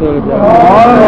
اچھا اچھا اور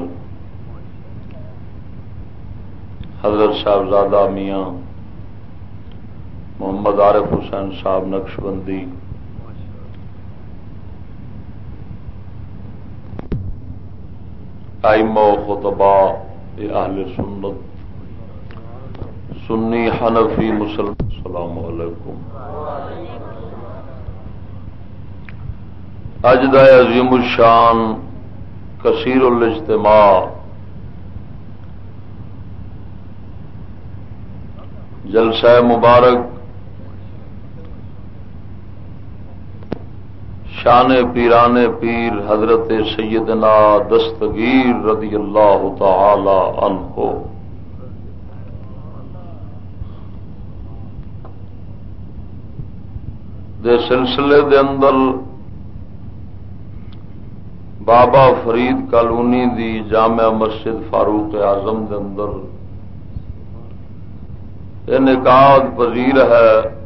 سید صاحبزادہ میاں، محمد عارف حسین صاحب نقش بندی آئمہ و خطبہ اہل سنت۔ سنی حنفی مسلم، السلام علیکم۔ اجدہ عظیم الشان، کثیر الاجتماع۔ جلسہ مبارک شان پیران پیر حضرت سیدنا دستگیر رضی اللہ تعالی عنہ۔ دے سلسلے دے اندر بابا فرید کالونی دی جامع مسجد فاروق اعظم دے اندر انعقاد پذیر ہے۔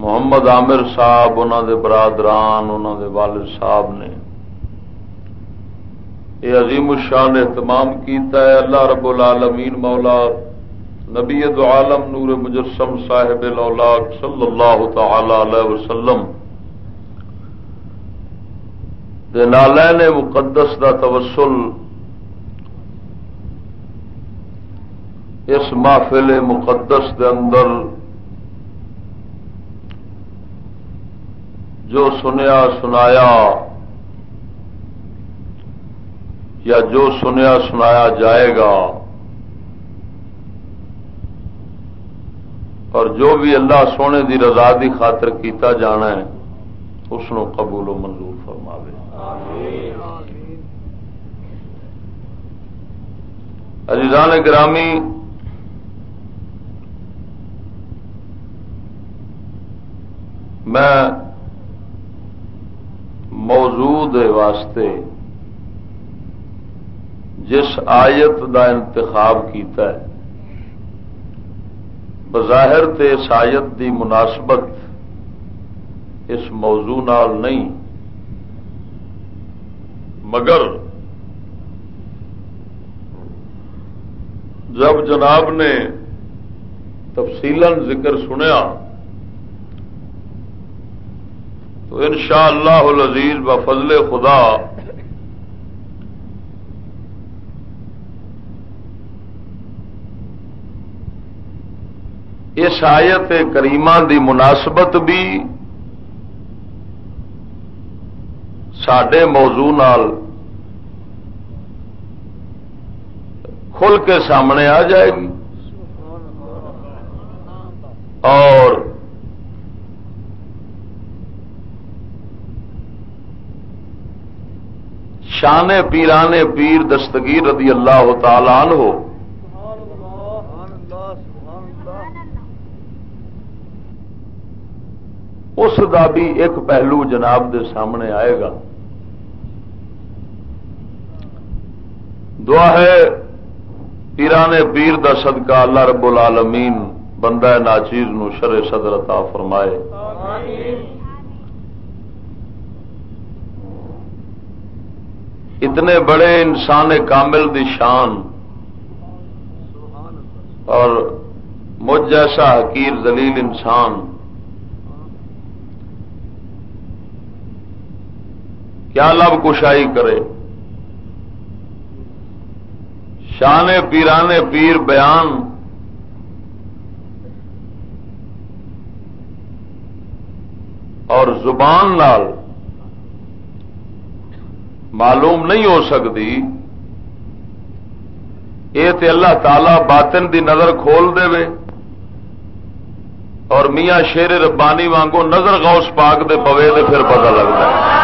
محمد عامر صاحب انہوں دے برادران انہوں دے والد صاحب نے یہ عظیم الشان اہتمام کیتا ہے۔ اللہ رب العالمین مولا، نبی دو عالم نور مجسم صاحب صلی اللہ تعالی علیہ وسلم دے نالین مقدس دا توسل اس محفل مقدس دے اندر جو سنیا سنایا یا جو سنیا سنایا جائے گا اور جو بھی اللہ سونے دی رضا دی خاطر کیتا جانا ہے، اس قبول و منظور فرما عزیزان گرامی میں موجود واسطے جس آیت دا انتخاب کیتا ہے، بظاہر تے اس آیت دی مناسبت اس موضوع نال نہیں، مگر جب جناب نے تفصیل ذکر سنیا تو ان شاء اللہ عزیز ب فضل خدا اس آیت کریمہ دی مناسبت بھی سڈے موضوع نال کھل کے سامنے آ جائے گی اور شان پیرانے پیر دستگیر رضی اللہ تعالی عنہ۔ اس دا بھی ایک پہلو جناب دے سامنے آئے گا۔ دعا ہے پیران پیر دا صدقہ اللہ رب العالمین بندہ ناچیز نو شر صدر عطا فرمائے۔ آمین۔ اتنے بڑے انسان کامل دی شان۔ اور مجھ جیسا حقیر ذلیل انسان۔ کیا لب کشائی کرے؟ شان پیرانے پیر بیان۔ اور زبان نال معلوم نہیں ہو سکتی۔ یہ تے اللہ تعالی باطن دی نظر کھول دے اور میاں شیر ربانی وانگو نظر غوث پاک دے پوے دے پھر پتہ لگتا۔ ہے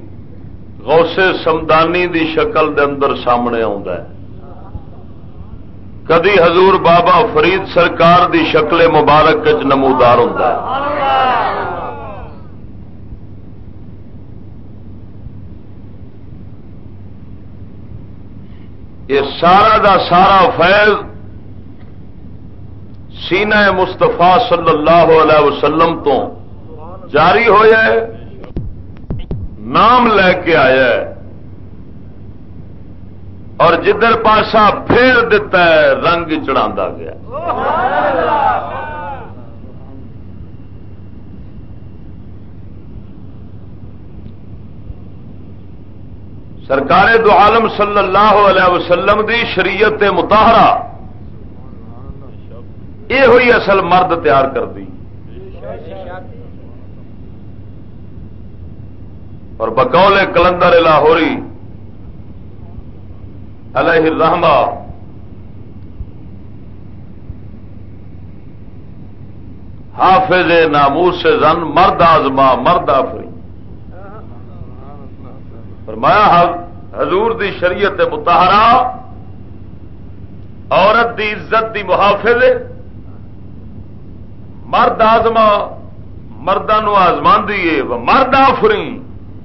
غوث سمدانی دی شکل دے اندر سامنے ہے۔ کدی حضور بابا فرید سرکار دی شکل مبارک نمودار ہوتا ہے۔ یہ سارا دا سارا فیض سینہ مستفا صلی اللہ علیہ وسلم تو جاری ہوا ہے۔ نام لے کے آیا ہے۔ اور جدھر پاسا پھیر دیتا ہے، رنگ چڑھا گیا۔ سرکار دو عالم صلی اللہ علیہ وسلم دی شریعت متحرہ یہ ہوئی اصل مرد تیار کر دی۔ اور بکول کلندر لاہوری، علیہ الرحمہ۔ حافظ ناموس سے زن، مرد آزما، مرد آفری۔ فرمایا حضور دی شریعت متحرہ عورت دی عزت دی محافظ، مرد آزما مردوں آزمان دیے مرد آفری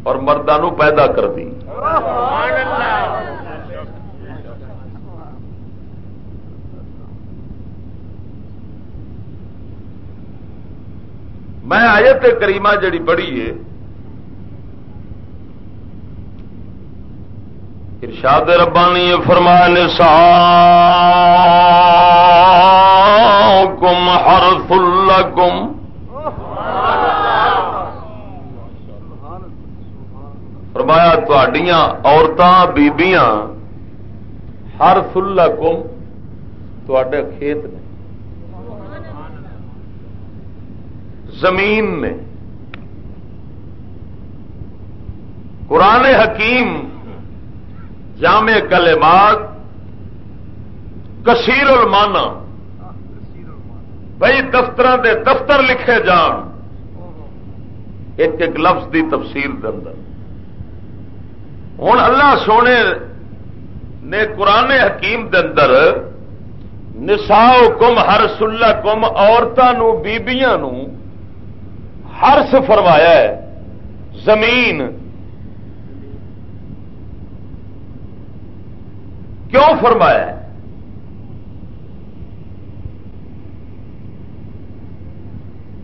اور مردوں پیدا کر دی۔ میں آیت کریمہ جڑی پڑھی ہے، ارشاد ربانی فرمان سا کم ہر کم فرمایا تڈیاں عورتیں بیبیاں، ہر فلا کم تے کھیت نے، زمین نے، قرآن حکیم، جامع کلمات، کثیر المانا بھائی دفتر دے دفتر لکھے جان، ایک ایک لفظ دی تفصیل کے اندر ہوں اللہ سونے نے قرآن حکیم دے اندر نساؤ کم ہر سلا کم عورتوں بیبیاں ہرس فرمایا ہے، زمین۔ کیوں فرمایا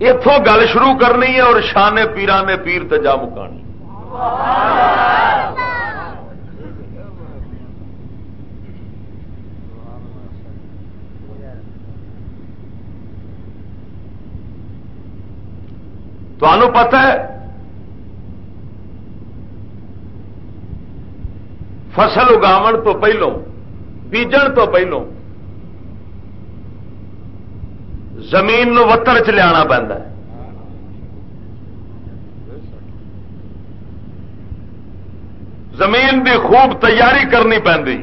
اتوں گل شروع کرنی ہے اور شان پیران نے پیر تجا مکانی۔ پتا ہے؟ فصل اگاو تو پہلوں، بیجن تو پہلو زمین نو وتر چ لیا پہ زمین کی خوب تیاری کرنی پی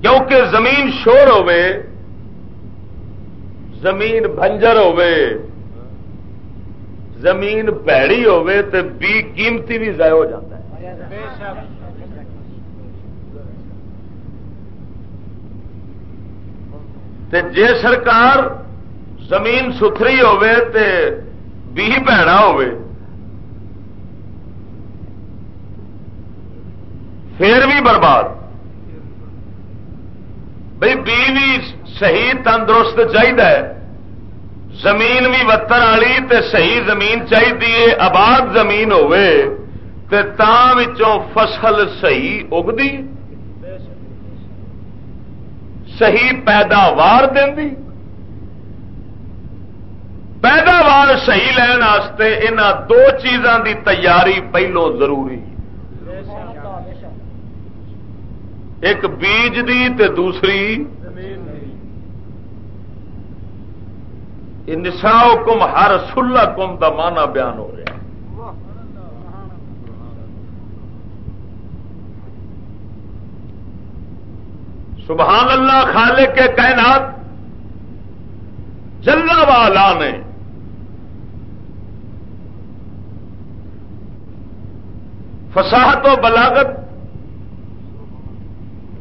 کیونکہ زمین شور ہوے زمین بنجر ہوے زمین پیڑی ہوے تو بی قیمتی بھی ضائع ہو جاتا ہے۔ تے جے سرکار زمین ستھری ہوے تے بی پیڑا ہوے پھر بھی برباد۔ بھائی بی بھی صحیح تندرست چاہیے زمین بھی وتر والی تے صحیح زمین چاہیے آباد زمین ہوے تے تاں فصل صحیح اگتی صحیح پیداوار دی پیداوار صحیح لین ان دو چیزاں دی تیاری پہلو ضروری۔ ایک بیج دی تے دوسری نساؤ کم ہر سلا کم کا مانا بیان ہو رہا سبحان اللہ، خالق کے کائنات، جلنا والا نے۔ فساحت و بلاغت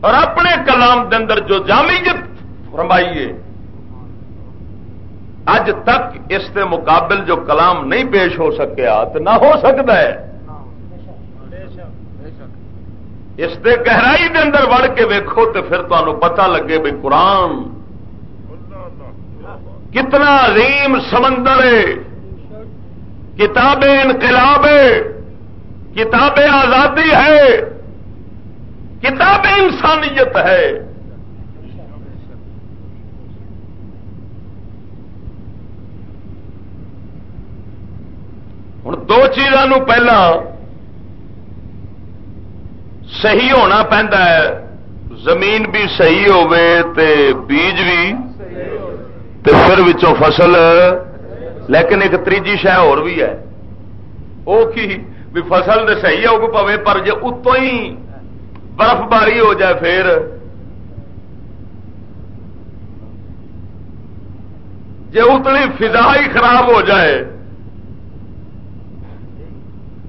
اور اپنے کلام کے اندر جو جامعت فرمائیے اج تک اس کے مقابل جو کلام نہیں پیش ہو سکیا تو نہ ہو سکتا ہے۔ اس دے گہرائی دے اندر وڑ کے ویکو تو پھر تمہیں پتا لگے بھی قرآن کتنا عظیم سمندر ہے۔ کتاب انقلاب ہے۔ کتاب آزادی ہے۔ کتاب انسانیت ہے ہوں دو چیزوں پہلا صحیح ہونا پہنتا ہے۔ زمین بھی صحیح ہوے تے بیج بھی تے پھر وچوں فصل۔ لیکن ایک تیجی شہ اور بھی ہے۔ وہ کی بھی فصل تو صحیح ہوگ پوے پر جی اتوں ہی برف باری ہو جائے پھر۔ جی اتنی فضا ہی خراب ہو جائے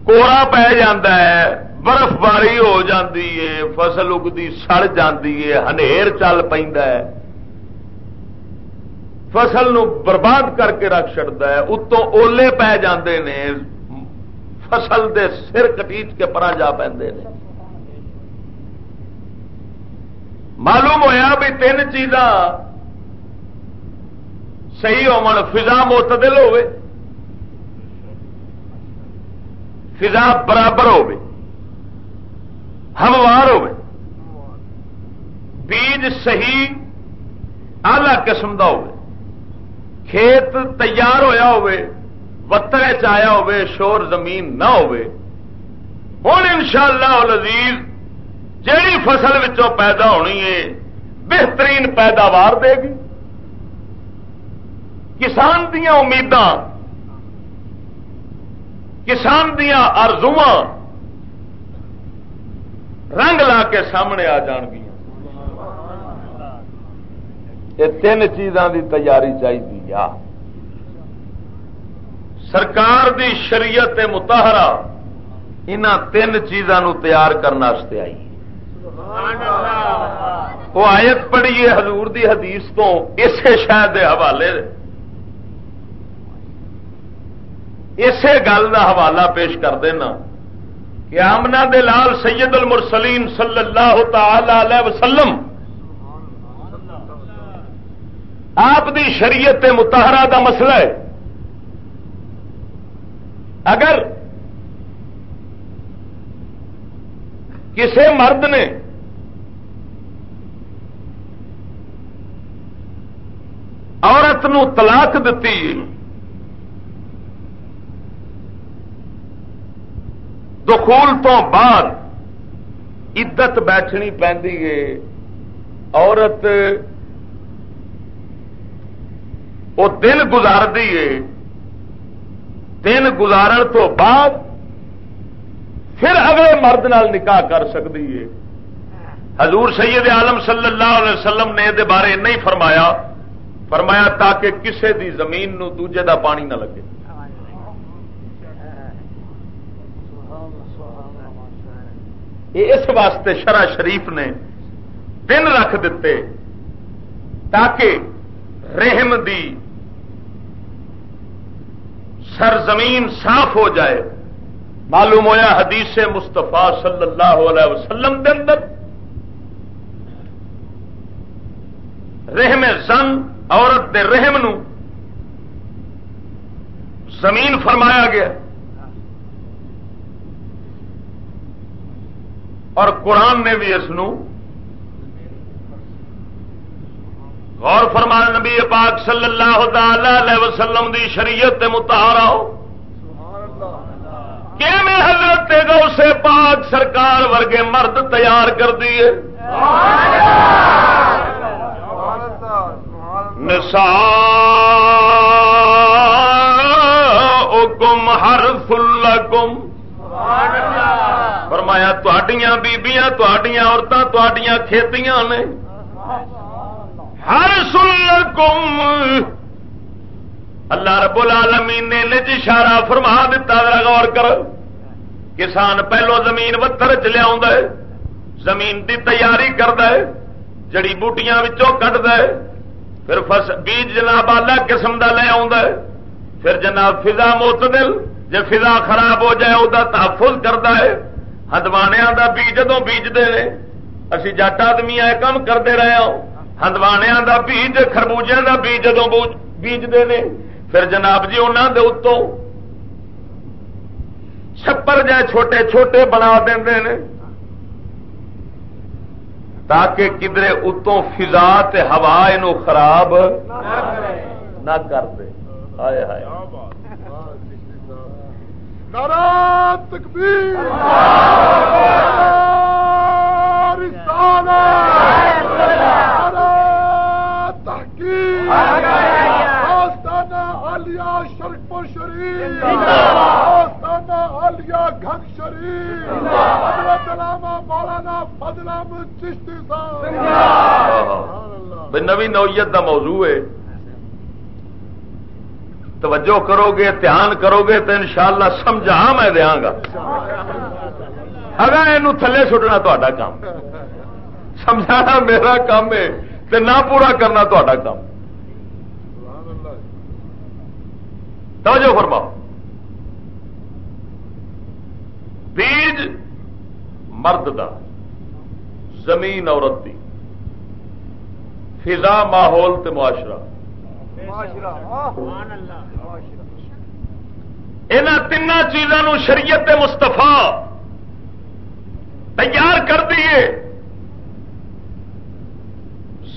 کوڑا پی ہے برف باری ہو جاتی ہے فصل اگتی سڑ جاتی ہے ہنیر چل پہ فصل نو برباد کر کے رکھ چڑتا ہے اتوں اولے پی جاندے نے فصل دے سر کٹیچ کے پرا جا پہ معلوم ہویا بھی تین چیزاں صحیح ہو فضا معتدل ہوے فضا برابر ہوے ہموار ہو بیج صحیح آلہ قسم کا ہو کھیت تیار ہویا ہوئے وترے چیا ہوئے شور زمین نہ ہوئے ہوں ان شاء اللہ لذیذ جیڑی فصل وچوں پیدا ہونی ہے، بہترین پیداوار دے گی۔ کسان دیا امید کسان دیا آرزو رنگ لا کے سامنے آ جان گیا یہ تین چیزاں دی تیاری چاہیے سرکار دی شریعت متحرہ ان تین چیزوں تیار کرنے آئی۔ وہ آیت پڑھیے حضور دی حدیث تو اسے شاید دے حوالے اسی گل کا حوالہ پیش کر دینا کہ آمنا دے لال سید المرسلین صلی اللہ تعالی علیہ وسلم آپ دی شریعت متحرہ دا مسئلہ ہے۔ اگر کسی مرد نے عورت نو طلاق دیتی دخول تو بعد عدت بیٹھنی پی عورت وہ دن گزار ہے۔ دن گزارن تو بعد پھر اگلے مرد نال نکاح کر سکتی ہے۔ حضور سید عالم صلی اللہ علیہ وسلم نے یہ بارے نہیں فرمایا۔ فرمایا تاکہ کسے دی زمین نو دوجے دا پانی نہ لگے۔ یہ اس واسطے شرع شریف نے دن رکھ دیتے تاکہ رحم دی سرزمین صاف ہو جائے۔ معلوم ہوا حدیث مستفا صلی اللہ علیہ وسلم دے اندر رحم زن عورت دے رحم نو زمین فرمایا گیا۔ اور قرآن نے بھی اس غور فرمان نبی پاک صلی اللہ تعالی وسلم دی شریعت متحرا کہ میں حضرت گو سے پاک سرکار ورگے مرد تیار کر دیے نسا گم ہر فل گم فرمایا بیبیاں عورتیں کھیتیاں نے. ہر سن کم اللہ رب العالمین نے نج اشارہ فرما دیتا غور کر۔ کسان پہلو زمین وتر چ لیا زمین دی تیاری کرد جڑی بوٹیاں کٹ دے پھر فس بیج جناب آلہ قسم کا لے آ پھر جناب فضا معتدل جی فضا خراب ہو جائے وہ تحفظ کرتا ہے۔ ہدوانیا کا بیج جدو بیجتے ہیں اسی جٹ آدمی آئے کام کرتے رہے ہوں ہندوانیا کا بیج خربوجے کا بیج جدو بیجتے ہیں پھر جناب جی انہوں دے اتوں چھپر جائے چھوٹے چھوٹے بنا دیں تاکہ کدرے اتوں فضا ہوا یہ خراب نہ کر دے آئے آئے تکبیر۔ شرکپور شریف آلیا گھن شریف حضرت علامہ مولانا فضلام چشتی صاحب۔ نوی نوعیت کا موضوع ہے۔ توجہ کرو گے دھیان کرو گے تو انشاءاللہ سمجھا میں دیا گا۔ اگر یہ تھلے سٹنا تا کام۔ سمجھانا میرا کام ہے تو نہ پورا کرنا تا کام۔ توجہ فرماؤ۔ بیج مرد دا، زمین عورت دی۔ فضا، ماحول تے معاشرہ۔ ان تین چیزوں شریعت مستفا تیار کر دیے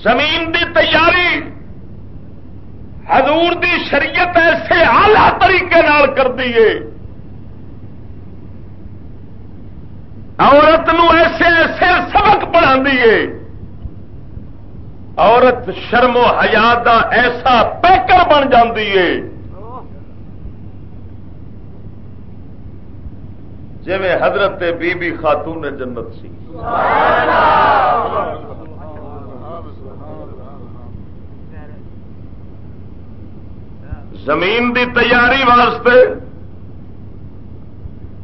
زمین دی تیاری حضور دی شریعت ایسے آلہ طریقے نال کر دیے عورت نو ایسے ایسے سبق پڑھا دیے عورت شرم و حیات کا ایسا پیکر بن جاتی ہے۔ جی حضرت بی بی خاتون جنت سی۔ زمین دی تیاری واسطے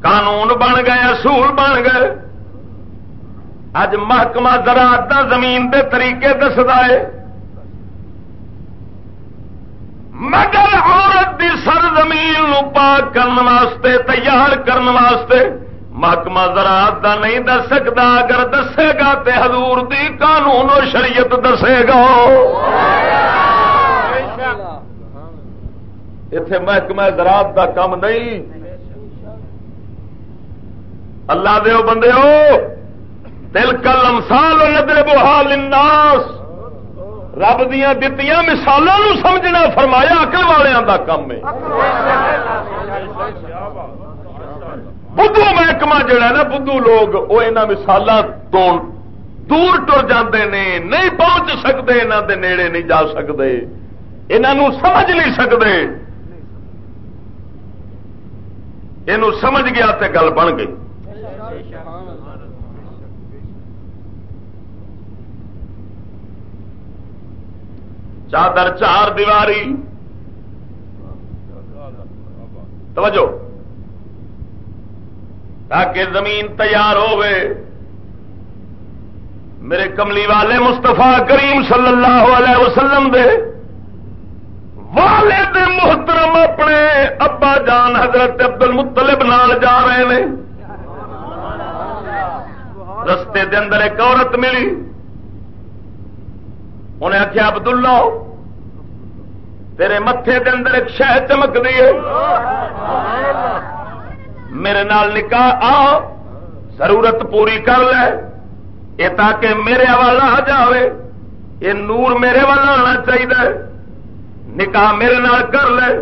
قانون بن گئے، اصول بن گئے۔ اج محکمہ زراعت زمین دے طریقے دستا ہے۔ مگر عورت دی سر زمین پاک کرنے واسطے، تیار کرنے واسطے محکمہ زراعت دا نہیں دس سکتا اگر دسے گا تے حضور دی قانون و شریعت دسے گا۔ اتے محکمہ زراعت دا کام نہیں۔ اللہ دے بندے ہو دل کل امسال ندر بحال الناس رب دیا دتیاں مثالوں سمجھنا فرمایا اکل والوں کا کام ہے۔ بدھو محکمہ جڑا نا، بدھو لوگ وہ یہاں مثال تو دور ٹر جاندے نے، نہیں پہنچ سکتے یہاں دے نیڑے نہیں جا سکتے انہوں سمجھ نہیں سکتے یہ سمجھ گیا تے گل بن گئی۔ چادر چار دیواری۔ توجہ۔ تاکہ زمین تیار ہوئے میرے کملی والے مستفا کریم صلی اللہ علیہ وسلم دے۔ والد محترم اپنے ابا جان حضرت عبد المطلب نال جا رہے ہیں رستے دے اندر ایک عورت ملی۔ انہیں آخیا ابد اللہ تیرے متے کے اندر ایک شہ چمک دی میرے نال نکاح آ، ضرورت پوری کر لے، یہ تاکہ میرے والا آ جائے یہ نور میرے والا آنا چاہیے نکاح میرے نال کر لے۔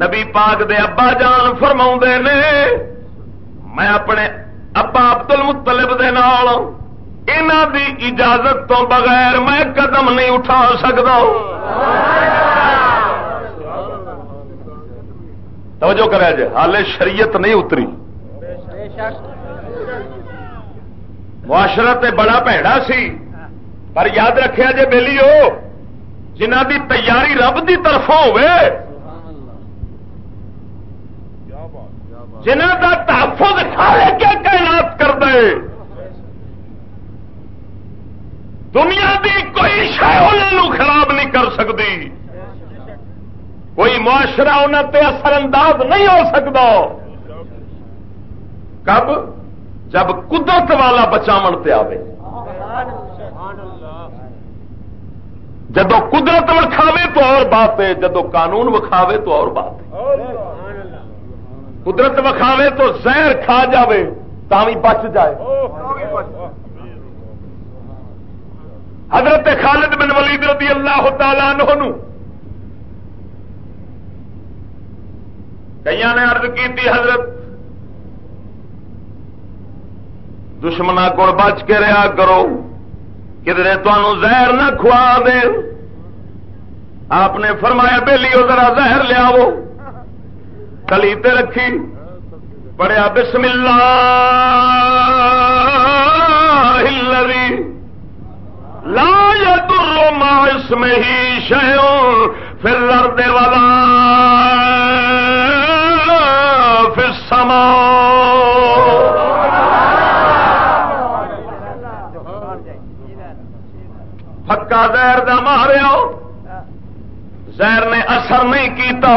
نبی پاک دے ابا جان فرما نے، میں اپنے ابا ابد المطلب دے نال دی اجازت تو بغیر میں قدم نہیں اٹھا سکتا توجہ کرا جی ہال شریعت نہیں اتری۔ معاشرت بڑا پیڑا سی۔ پر یاد رکھا جی بہلی ہو جنہ دی تیاری رب دی طرف ہوے جنہ کا تحفظ کیا کائنات کر دے۔ دنیا دی کوئی شہ خراب نہیں کر سکتی کوئی معاشرہ انہوں تے اثر انداز نہیں ہو سکتا کب؟ جب قدرت والا بچاو تے آئے جدو قدرت وکھاوے تو اور بات ہے جدو قانون وکھاوے تو اور بات ہے۔ قدرت وکھاوے تو زہر کھا جاوے تھی بچ جائے۔ حضرت خالد بن ولید رضی اللہ تعالیٰ عنہ کئی نے ارد کی حضرت دشمنا کو بچ کے رہا کرو کدھر تمہوں زہر نہ کھوا دے آپ نے فرمایا بہلی وہ ذرا زہر لیا کلی رکھی پڑیا بسم اللہ۔ لا يضر ما اسمه شيء في الارض ولا في السماء. پکا زہر دا ماریا زہر نے اثر نہیں کیتا.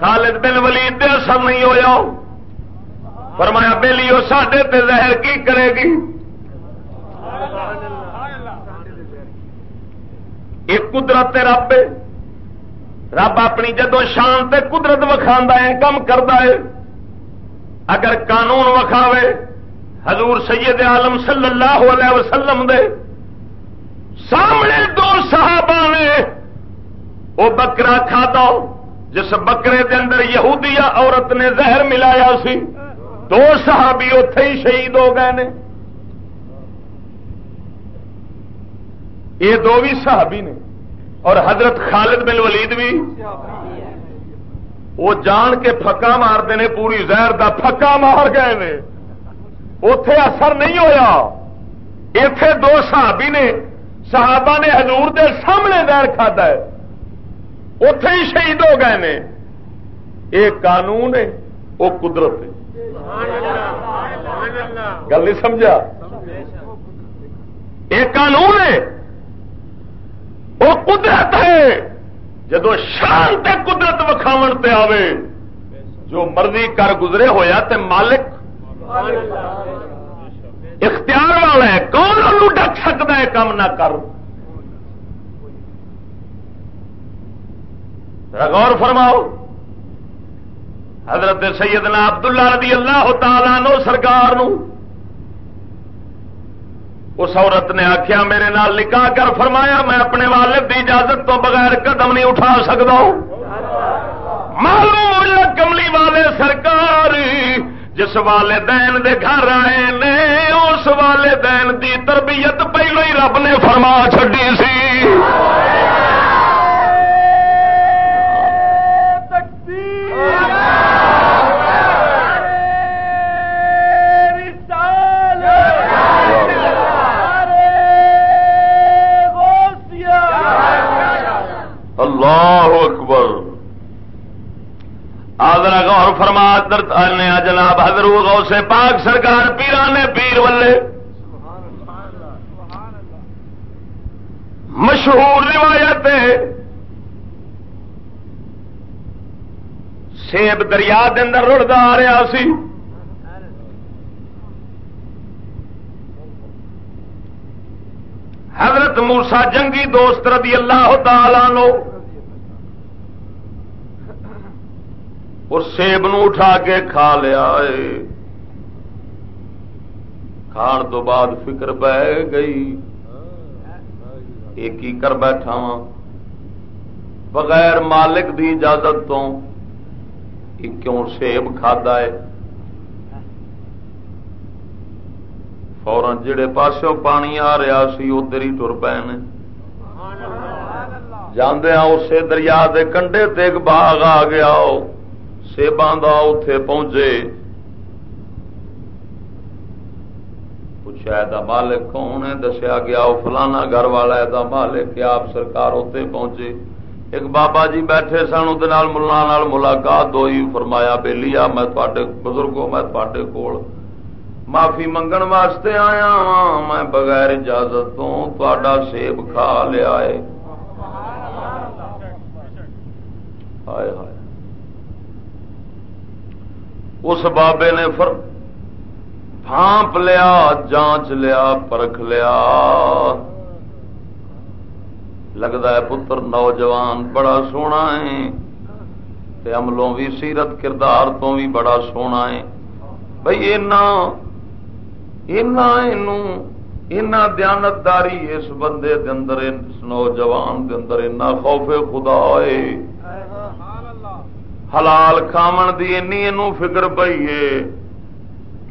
خالد بن ولید دے اثر نہیں ہویا. فرمایا بہلی وہ ساڈے تے زہر کی کرے گی؟ ایک قدرت رب رب اپنی جدو شان تے قدرت وکھا ہے، کم کرتا ہے۔ اگر قانون وکھاوے، حضور سید عالم صلی اللہ علیہ وسلم دے۔ سامنے دو صحابہ نے وہ بکرا کھا دو جس بکرے دے اندر یہودیا عورت نے زہر ملایا سی۔ دو صحابی اتے ہی شہید ہو گئے نے۔ یہ دو بھی صحابی نے۔ اور حضرت خالد بن ولید بھی وہ جان کے پکا مارتے ہیں پوری زہر دا پکا مار گئے اتے اثر نہیں ہویا۔ اتے دو صحابی نے صحابہ نے حضور دے سامنے زہر کھدا ہے۔ اتے ہی شہید ہو گئے نے۔ یہ قانون ہے وہ قدرت ہے۔ گل نہیں سمجھا؟ یہ قانون ہے۔ وہ قدرت ہے۔ جدو شان تے قدرت وکھاو تے آوے، جو مرضی کر گزرے ہویا تے مالک۔ اختیار والا ہے، کون ان ڈک سکتا ہے کام نہ کر؟ غور فرماؤ۔ حضرت سیدنا عبداللہ رضی اللہ تعالی نو سرکار نو اس عورت نے آخیا میرے نال نکاح کر، فرمایا، میں اپنے والد کی اجازت تو بغیر قدم نہیں اٹھا سکتا معلوم کملی والے سرکار، جس والدین دے گھر آئے نے، اس والدین دی تربیت پہلو ہی رب نے فرما چڈی سی۔ آدر غور فرما درتنے جناب حضر غوث پاک سرکار پیرانے پیر ولے مشہور روایت سیب دریا اندر رڑتا آ رہا سی۔ حضرت موسا جنگی دوست رضی اللہ تعالی نو اور سیب نو اٹھا کے کھا لیا کھان تو بعد فکر بہ گئی۔ ایک ہی کر بیٹھا وا بغیر مالک دی اجازت تو کیوں سیب کھدا ہے؟ فورن جڑے پاسوں پانی آ رہا سی ادھر ہی تر پے جانے ہاں، اسے دریا دے کنڈے تے ایک باغ آ گیا۔ سیبان اتے پہنچے پوچھا مالک کون ہے دسیا گیا وہ فلانا گھر والا ہے مالک آپ سرکار اتنے پہنچے ایک بابا جی بیٹھے سن وہ ملا ملاقات ہوئی فرمایا بے لیا میں بزرگوں میں کول معافی منگن واسطے آیا ہاں میں بغیر اجازت تو تا سیب کھا لیا ہے ہائے ہائے اس بابے نے فر بھانپ لیا، جانچ لیا، پرکھ لیا۔ لگتا ہے پتر نوجوان بڑا سونا ہے عملوں بھی سیرت کردار تو بھی بڑا سونا ہے۔ بھائی اینا دیانتداری اس بندے دے اندر، اس نوجوان دے اندر اینا خوف خدا ہے۔ حلال کھامن دی اینی اینو فکر پی ہے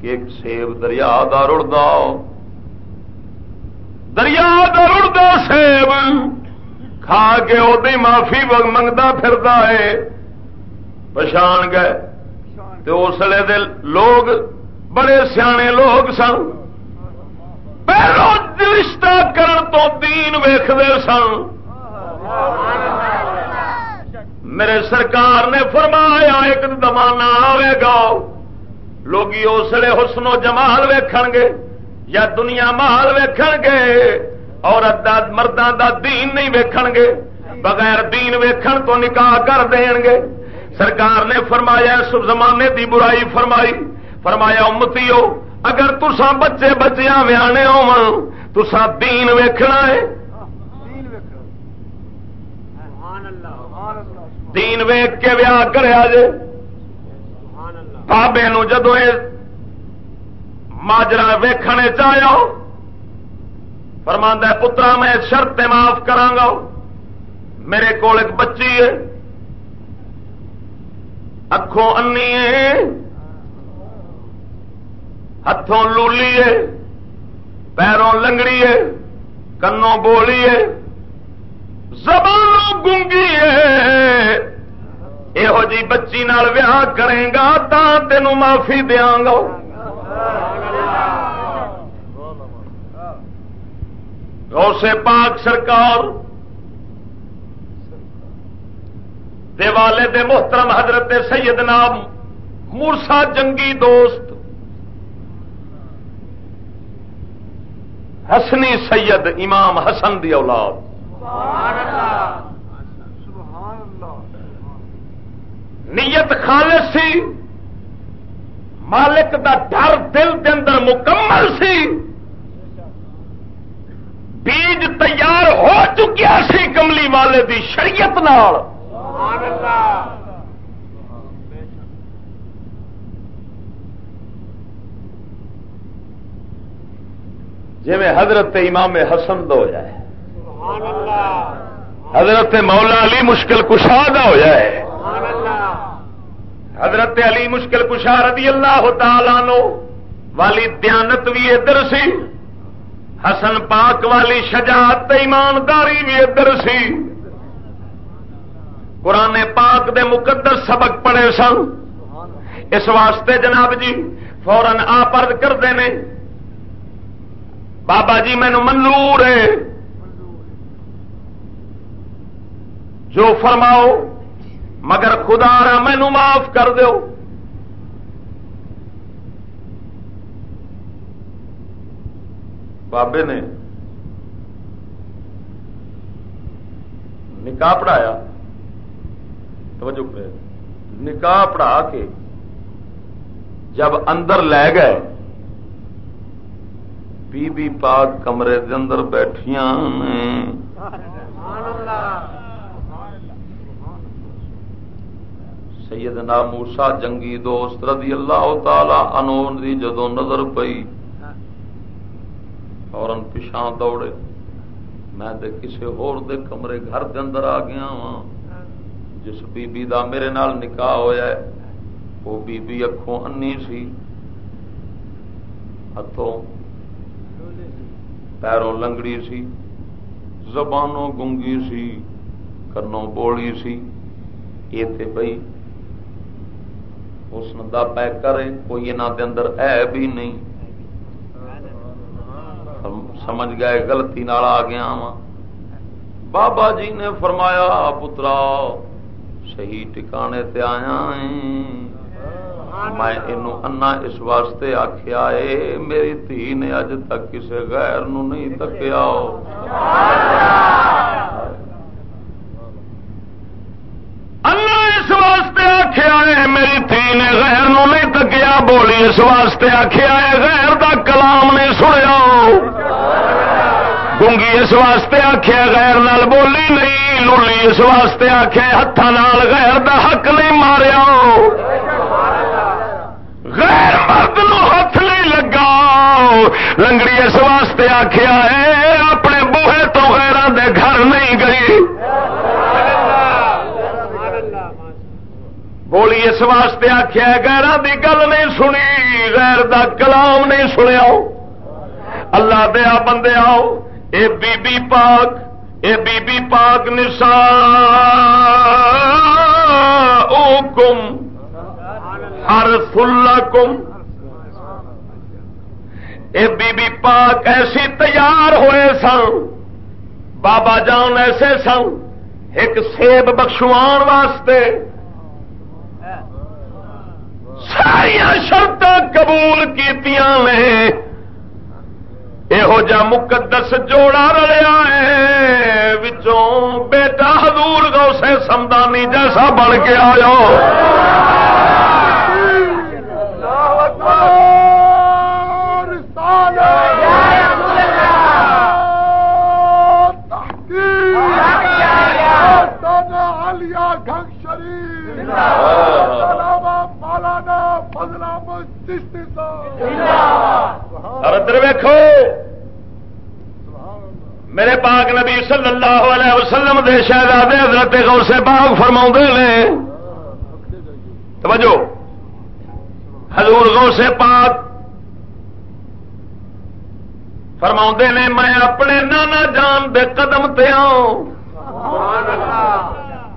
کہ ایک سیب دریا دا رڑدا دریا دا رڑدا سیب کھا کے وہ معافی منگتا پھرتا ہے۔ پچھان گئے۔ تو اسلے دے لوگ بڑے سیانے لوگ سن۔ پہلو رشتہ کرن تو دین ویختے سن۔ میرے سرکار نے فرمایا ایک زمانہ آئے گا۔ لوگ اسلے حسن و جمال ویخ گے یا دنیا مال ویخ گے اور مردوں دا دین نہیں ویکھ گے، بغیر دین ویکھن تو نکاح کر دین گے۔ سرکار نے فرمایا اس زمانے دی برائی فرمائی، فرمایا امتی ہو اگر تسا بچے بچیاں ویانے ہو تسا دین ویکھنا ہے دین ویگ کے ویاہ کریا جے۔ بابے جدو ماجرا ویکھنے چاہو فرماندہ پترا میں شرط معاف گا۔ میرے کو ایک بچی ہے۔ اکھوں انی ہے۔ ہاتھوں لولی ہے۔ پیروں لنگڑی ہے۔ کنوں بولی ہے۔ زبانوں گنگی ہے۔ یہو جی بچی نال ویاہ کرے گا تا تینوں معافی دیا گا۔ اسے پاک سرکار دیوالے دے محترم حضرت سیدنا مورسا جنگی دوست حسنی سید امام حسن دی اولاد۔ نیت خالص سی مالک دا ڈر دل کے اندر مکمل سی۔ بیج تیار ہو چکیا سی کملی والے دی شریعت نال۔ جی میں حضرت امام حسن ہو جائے۔ حضرت مولا علی مشکل کشاد ہو جائے حضرت علی مشکل کشا رضی اللہ تعالی نو والی دیانت بھی ادھر سی۔ حسن پاک والی شجاعت ایمانداری بھی ادھر سی۔ قرآن پاک دے مقدس سبق پڑے سن۔ اس واسطے جناب جی فورن آپرد کرتے ہیں بابا جی مینو منظور ہے۔ جو فرماؤ، مگر خدا رہا مینو معاف کر دو بابے نے نکاح پڑھایا۔ توجہ پہ۔ نکاح پڑھا کے جب اندر لے گئے، بی بی پاک کمرے دے اندر بیٹھیاں سیدنا موسا جنگی دوست رضی اللہ تعالی انون دی جدو نظر پئی۔ فورن پچھا دوڑے۔ میں دے کسے ہور دے کمرے گھر دے اندر آ گیا ہاں۔ جس بی بی دا میرے نال نکاح ہویا ہے، وہ بی بی اکھوں انی سی۔ ہاتھوں پیروں لنگڑی سی، زبانوں گنگی سی کنوں بولی سی۔ یہ تھے بھائی اس دا پہ کرے کوئی یہاں دے اندر ہے بھی نہیں۔ سمجھ گئے گلتی نال آ گیا وا بابا جی نے فرمایا، پترا، صحیح ٹکانے تے آیا میں انا اس واسطے آخیا ہے، میری دھی نے اج تک کسی غیر نو نہیں تکیا۔ اللہ اس آخیا ہے، میری تھی نے غیر نو نہیں تکیا بولی، اس واسطے آخیا ہے، غیر دا کلام نہیں سنیا۔ گونگی اس واسطے آخیا غیر نال بولی نہیں لولی اس واسطے آخیا ہاتھ غیر دا حق نہیں ماریا۔ غیر مرد نو ہاتھ نہیں لگا۔ لنگڑی اس واسطے آخیا ہے، اپنے بوہے تو غیران دے گھر نہیں گئی۔ بولی اس واسطے آخیا گیر کی گل نہیں سنی، غیر دا کلام نہیں سنیا۔ اللہ دیا بندے آؤ، اے بی بی پاک، اے بی بی پاک نسا کم ہر فل کم اے بی بی پاک ایسی تیار ہوئے سن، بابا جان ایسے سن، ایک سیب بخشوان واسطے۔ ساریا شرط قبول کی یہو جا مقدس جوڑا رلیا ہے۔ وچوں بیٹا حضور گوسے سمدانی جیسا بن کے آیا۔ ادھر ویکو میرے پاک نبی صلی اللہ علیہ وسلم دے شہزادے حضرت غوث پاک فرما نے۔ توجہ۔ حضور غوث پاک فرما نے، میں اپنے نانا جان دے قدم تے آؤں۔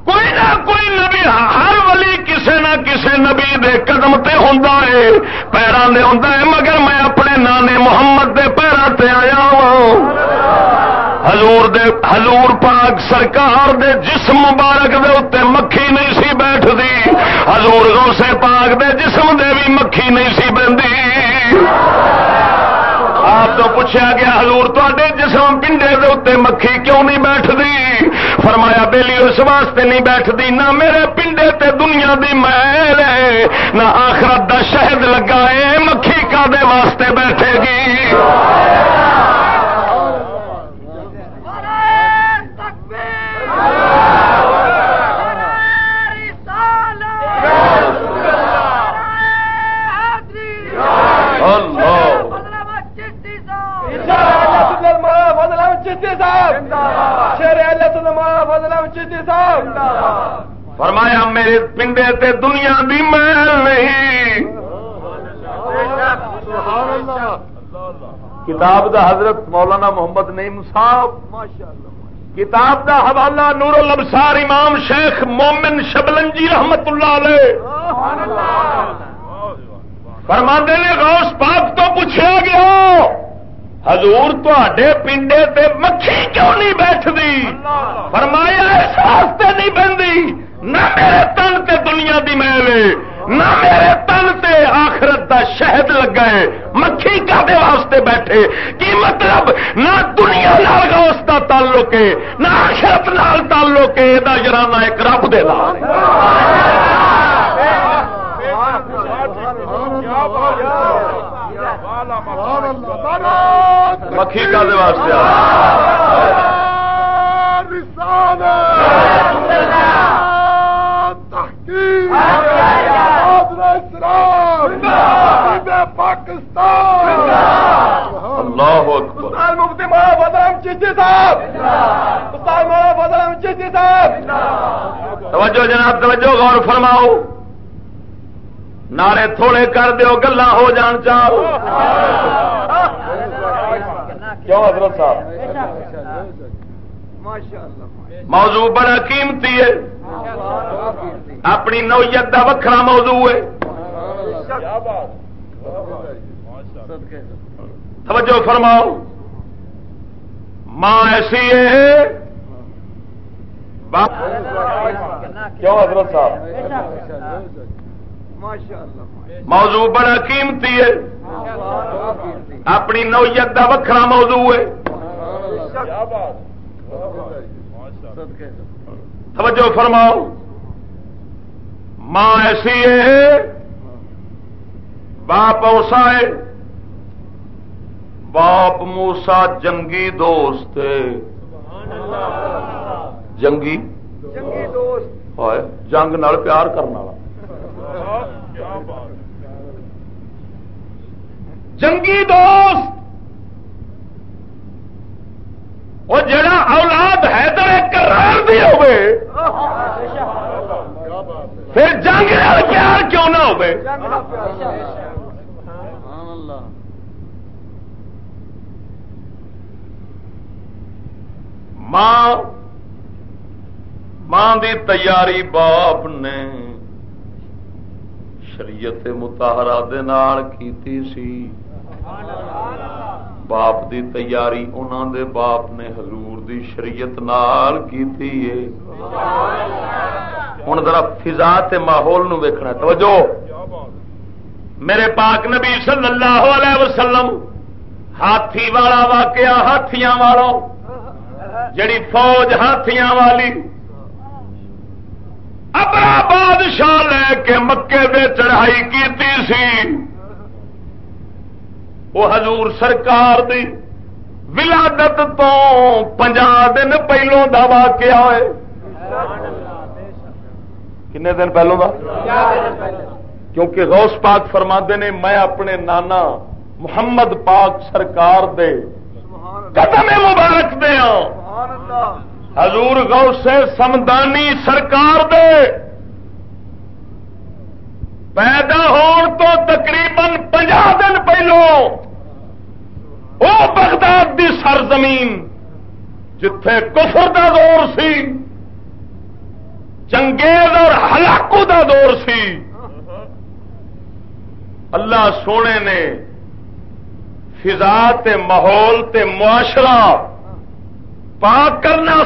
کوئی نہ کوئی نبی ہر ولی کسے نہ کسے نبی دے قدم تے ہوں پیروں دے ہوں مگر میں اپنے نانے محمد دے پیروں تے آیا ہوں حضور دے، حضور پاک سرکار دے جسم مبارک دے اتنے مکھی نہیں سی بیٹھ دی حضور غوث پاک دے جسم دے بھی مکھی نہیں سی بہتی آپ تو پوچھا گیا، حضور تے جسم پنڈے دے اتنے مکھی کیوں نہیں بیٹھتی فرمایا، بیلی اس واسطے نہیں بیٹھتی نہ میرے پنڈے تے دنیا دی محل ہے، نہ آخرت دا شہد لگا ہے، مکھی کا دے واسطے بیٹھے گی؟ فرمایا، میرے پنڈے تے دنیا دی محل نہیں۔ کتاب دا حضرت مولانا محمد نعیم صاحب، کتاب دا حوالہ نور الابصار امام شیخ مومن شبلنجی رحمت اللہ علیہ۔ فرماندے نے، غوث پاک تو پوچھا گیا حضور تے پنڈے تے مکھی کیوں نہیں بیٹھتی فرمایا اس واسطے نہیں بہتی نہ میرے تن تے دنیا دی محل نہ میرے تن تے آخرت دا شہد لگا ہے۔ مکھی کا دے واسطے بیٹھے؟ کی مطلب؟ نہ دنیا گا اس کا تعلق ہے نہ آخرت لال تعلق ہے یہ جرانا ایک رب دے لال مکھی کا واسطے پاکستان اللہ مفتی مولا صاحب استاد مولا صاحب توجہ جناب، توجہ، غور فرماؤ۔ نعرے تھوڑے کر دیو گلا ہو جان چاہو۔ کیوں حضرت صاحب؟ موضوع بڑا قیمتی ہے۔ اپنی نوعیت کا وکرا موضوع ہے۔ توجہ فرماؤ۔ ماں ایسی ہے۔ کیوں حضرت صاحب؟ موضوع بڑا قیمتی ہے۔ اپنی نوعیت کا وکرا موضوع ہے۔ توجہ فرماؤ۔ ماں ایسی ہے باپ اوسا ہے۔ باپ موسا جنگی دوست جنگی؟ دوست۔ جنگ نال پیار کرنے والا۔ جنگی دوست! وہ جڑا اولاد حیدر کرار بھی ہوئے، پھر جنگ پیار کیوں نہ ہوئے؟ ماں ماں دی تیاری باپ نے شریعت متحرا سی باپ دی تیاری انہوں دے باپ نے حضور دی شریعت نال کیتی ہے ہوں ذرا فضا تے ماحول نو ویکھنا توجہ میرے پاک نبی صلی اللہ علیہ وسلم ہاتھی والا واقعہ ہاتھیاں والا جڑی فوج ہاتھیاں والی بادشاہ لے کے مکے دے چڑھائی کی سی۔ وہ حضور سرکار دی ولادت تو پنجا دن پہلوں دا واقعہ ہوئے کنے دن پہلوں دا؟ کیونکہ غوث پاک فرما نے، میں اپنے نانا محمد پاک سرکار دے قدم مبارک دیا ہاں۔ حضور گو سے سمدانی سرکار دے۔ پیدا ہون تو تقریباً پنجا دن پہلو وہ بغداد دی سرزمین جتھے کفر دا دور سی چنگیز اور ہلاکو دا دور سی۔ اللہ سونے نے فضا تے ماحول تے معاشرہ پاک کرنے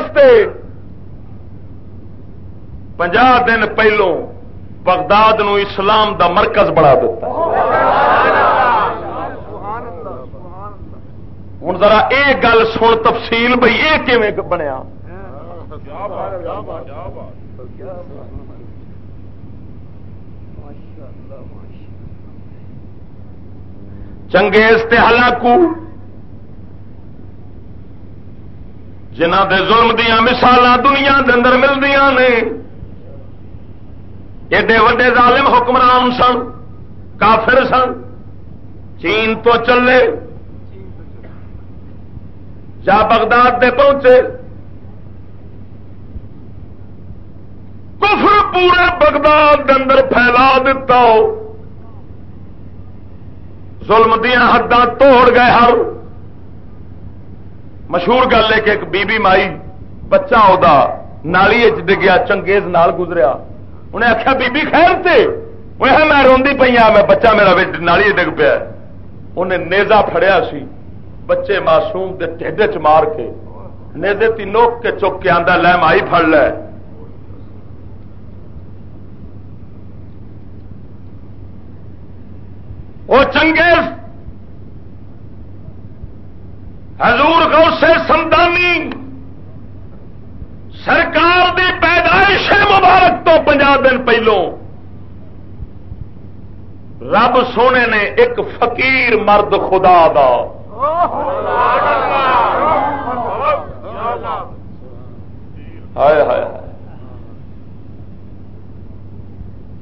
پنجا دن پہلو بغداد نو اسلام دا مرکز بنا دیتا ہوں ذرا یہ گل سن تفصیل بھائی یہ بنیا؟ چنگیز تے ہلاکو جنہ دے ظلم دیا مثال دنیا دے اندر ملتی نے ایڈے وڈے ظالم حکمران سن، کافر سن، چین تو چلے، جا بغداد دے پہنچے۔ کفر پورے بغداد دے اندر پھیلا دیتا ہو ظلم دیا حداں توڑ گئے ہر مشہور گل ہے کہ ایک بی بی مائی، بچہ وہ نالی ڈگیا، چنگیز نال گزریا۔ انہیں آخیا بی بی خیر تھے انہیں میں روی پی ہاں میں بچہ میرا نالی ڈگ پیا انہیں نیزا فڑیا سی، بچے معصوم دے ٹھڈے چ مار کے۔ نیزے تی نوک کے چک کے آدھا لے مائی فڑ لے۔ وہ چنگیز، حضور گو سے سمدانی۔ سرکار دی پیدائش مبارک تو پنجا دن پہلو رب سونے نے ایک فقیر مرد خدا دا ہائے ہائے۔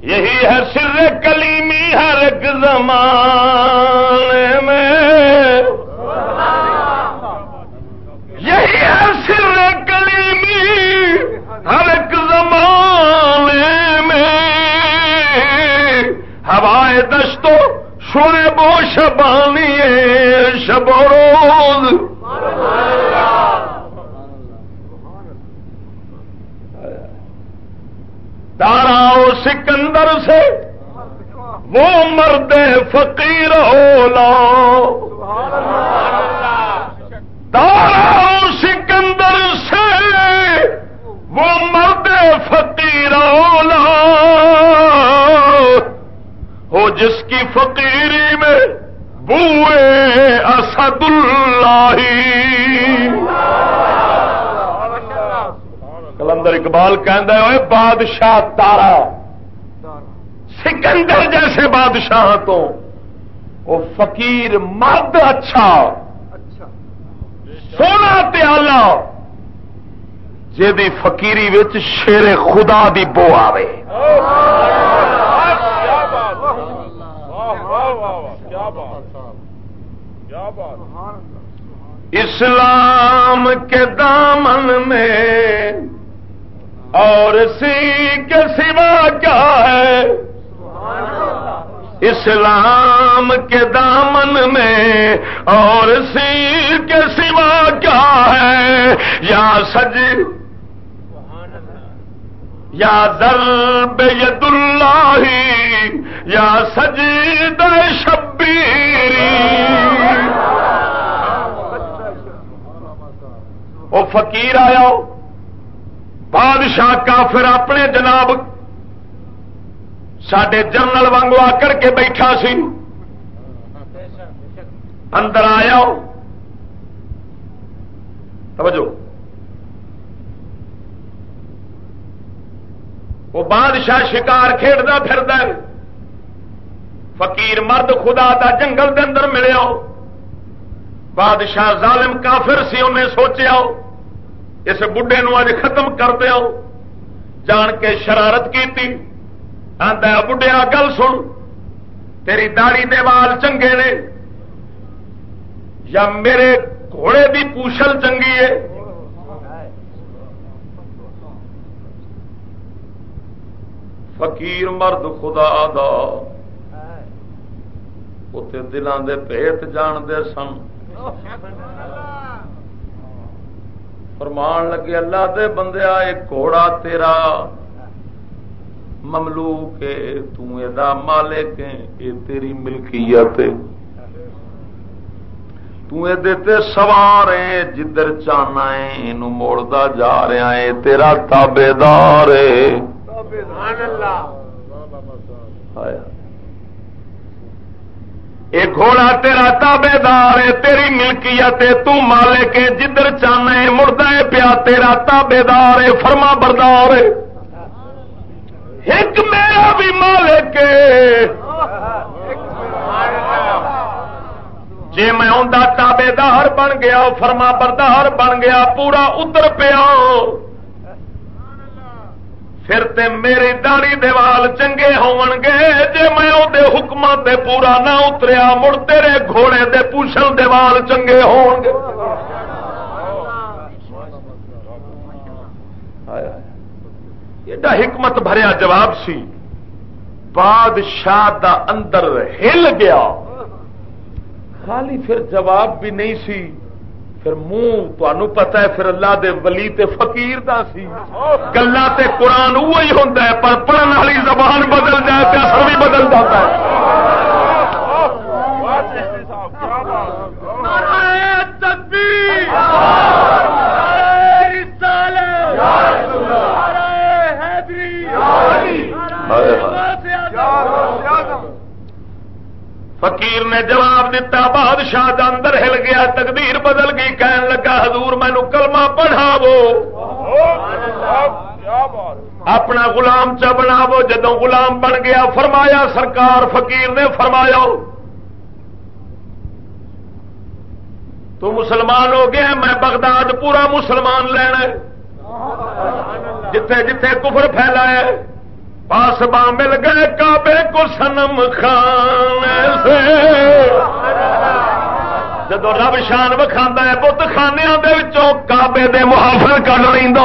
یہی ہے سر کلیمی ہر ایک زمانے میں۔ ہوائے دشتو سونے بو شبانی شب روز تارا سکندر سے، وہ مرد فقیر اولا۔ تارا سکندر سے، وہ مرد فقیر اولا۔ ہو جس کی فقیری میں بوئے اسد اللہ۔ کلندر اقبال کہ بادشاہ تارا۔ سکندر جیسے بادشاہ تو۔ وہ فقیر مرد اچھا۔ سونا پیالہ جی فقیری وچ شیر خدا دی بو آوے۔ اسلام کے دامن میں اور سی کے سوا کیا ہے؟ اسلام کے دامن میں اور سی کے سوا کیا ہے؟ یا سج یا ضرب ید اللہ یا سج شبیری وہ فقیر آیا بادشاہ کافر اپنے جناب سڈے جنرل وانگو آ کر کے بیٹھا سی۔ اندر آیا توجہ۔ وہ بادشاہ شکار کھیڈتا پھر فقیر مرد خدا دا جنگل دے اندر ملیا بادشاہ ظالم کافر سی انہیں سوچیا اس بڑھے نو اج ختم کر دیا جان کے شرارت کی آتا بڑھیا گل سن۔ تیری داڑی دے وال چنگے نے۔ یا میرے گھوڑے دی پوشل چنگی ہے۔ فقیر مرد خدا دا. اتے دلان دے پیت جانتے سن۔ فرمان لگے اللہ دے بندے ایک گھوڑا تیرا۔ مملو کے تالک یہ تیری ملکیت تے سوار ہے جدھر چاہنا ہے موڑتا جا رہا ہے تیرا تابے دار یہ گھوڑا تیرا تابے دار ہے تیری ملکیت تو مالک جدھر چاہنا ہے مڑتا ہے پیا تیرا تابے دار ہے فرما بردار ہے۔ ایک میرا بھی مالک جی میں تابے دار بن گیا فرما بردار بن گیا پورا اتر پیا۔ پھر تے میری داڑی دیوال چنگے ہون گے جی میں وہ حکم تے پورا نہ اتریا، مڑ تیرے گھوڑے دے پوشل دیوال چنگے ہون گے ایڈا حکمت بھریا جواب سی۔ بادشاہ دا اندر ہل گیا۔ خالی پھر جواب بھی نہیں سی۔ پھر منہ تمہوں پتا ہے پھر اللہ دے ولی تے فقیر دا سی۔ گلا تے قرآن وہی ہے پر پڑھنے والی زبان بدل جائے تو اثر بھی بدل جاتا ہے۔ فقیر نے جواب دیتا، بادشاہ دا اندر ہل گیا، تقدیر بدل گئی، کہن لگا، حضور مینو کلمہ پڑھاو اپنا غلام چ بناو جدو غلام بن گیا، فرمایا، سرکار فقیر نے فرمایا، تو مسلمان ہو گیا، میں بغداد پورا مسلمان لینا جتھے جتھے کفر پھیلایا پاسباں مل گئے کعبے کو سنم خان سے جب رب شان وکھا ہے، بت خانے کعبے دے محافظ کر لینا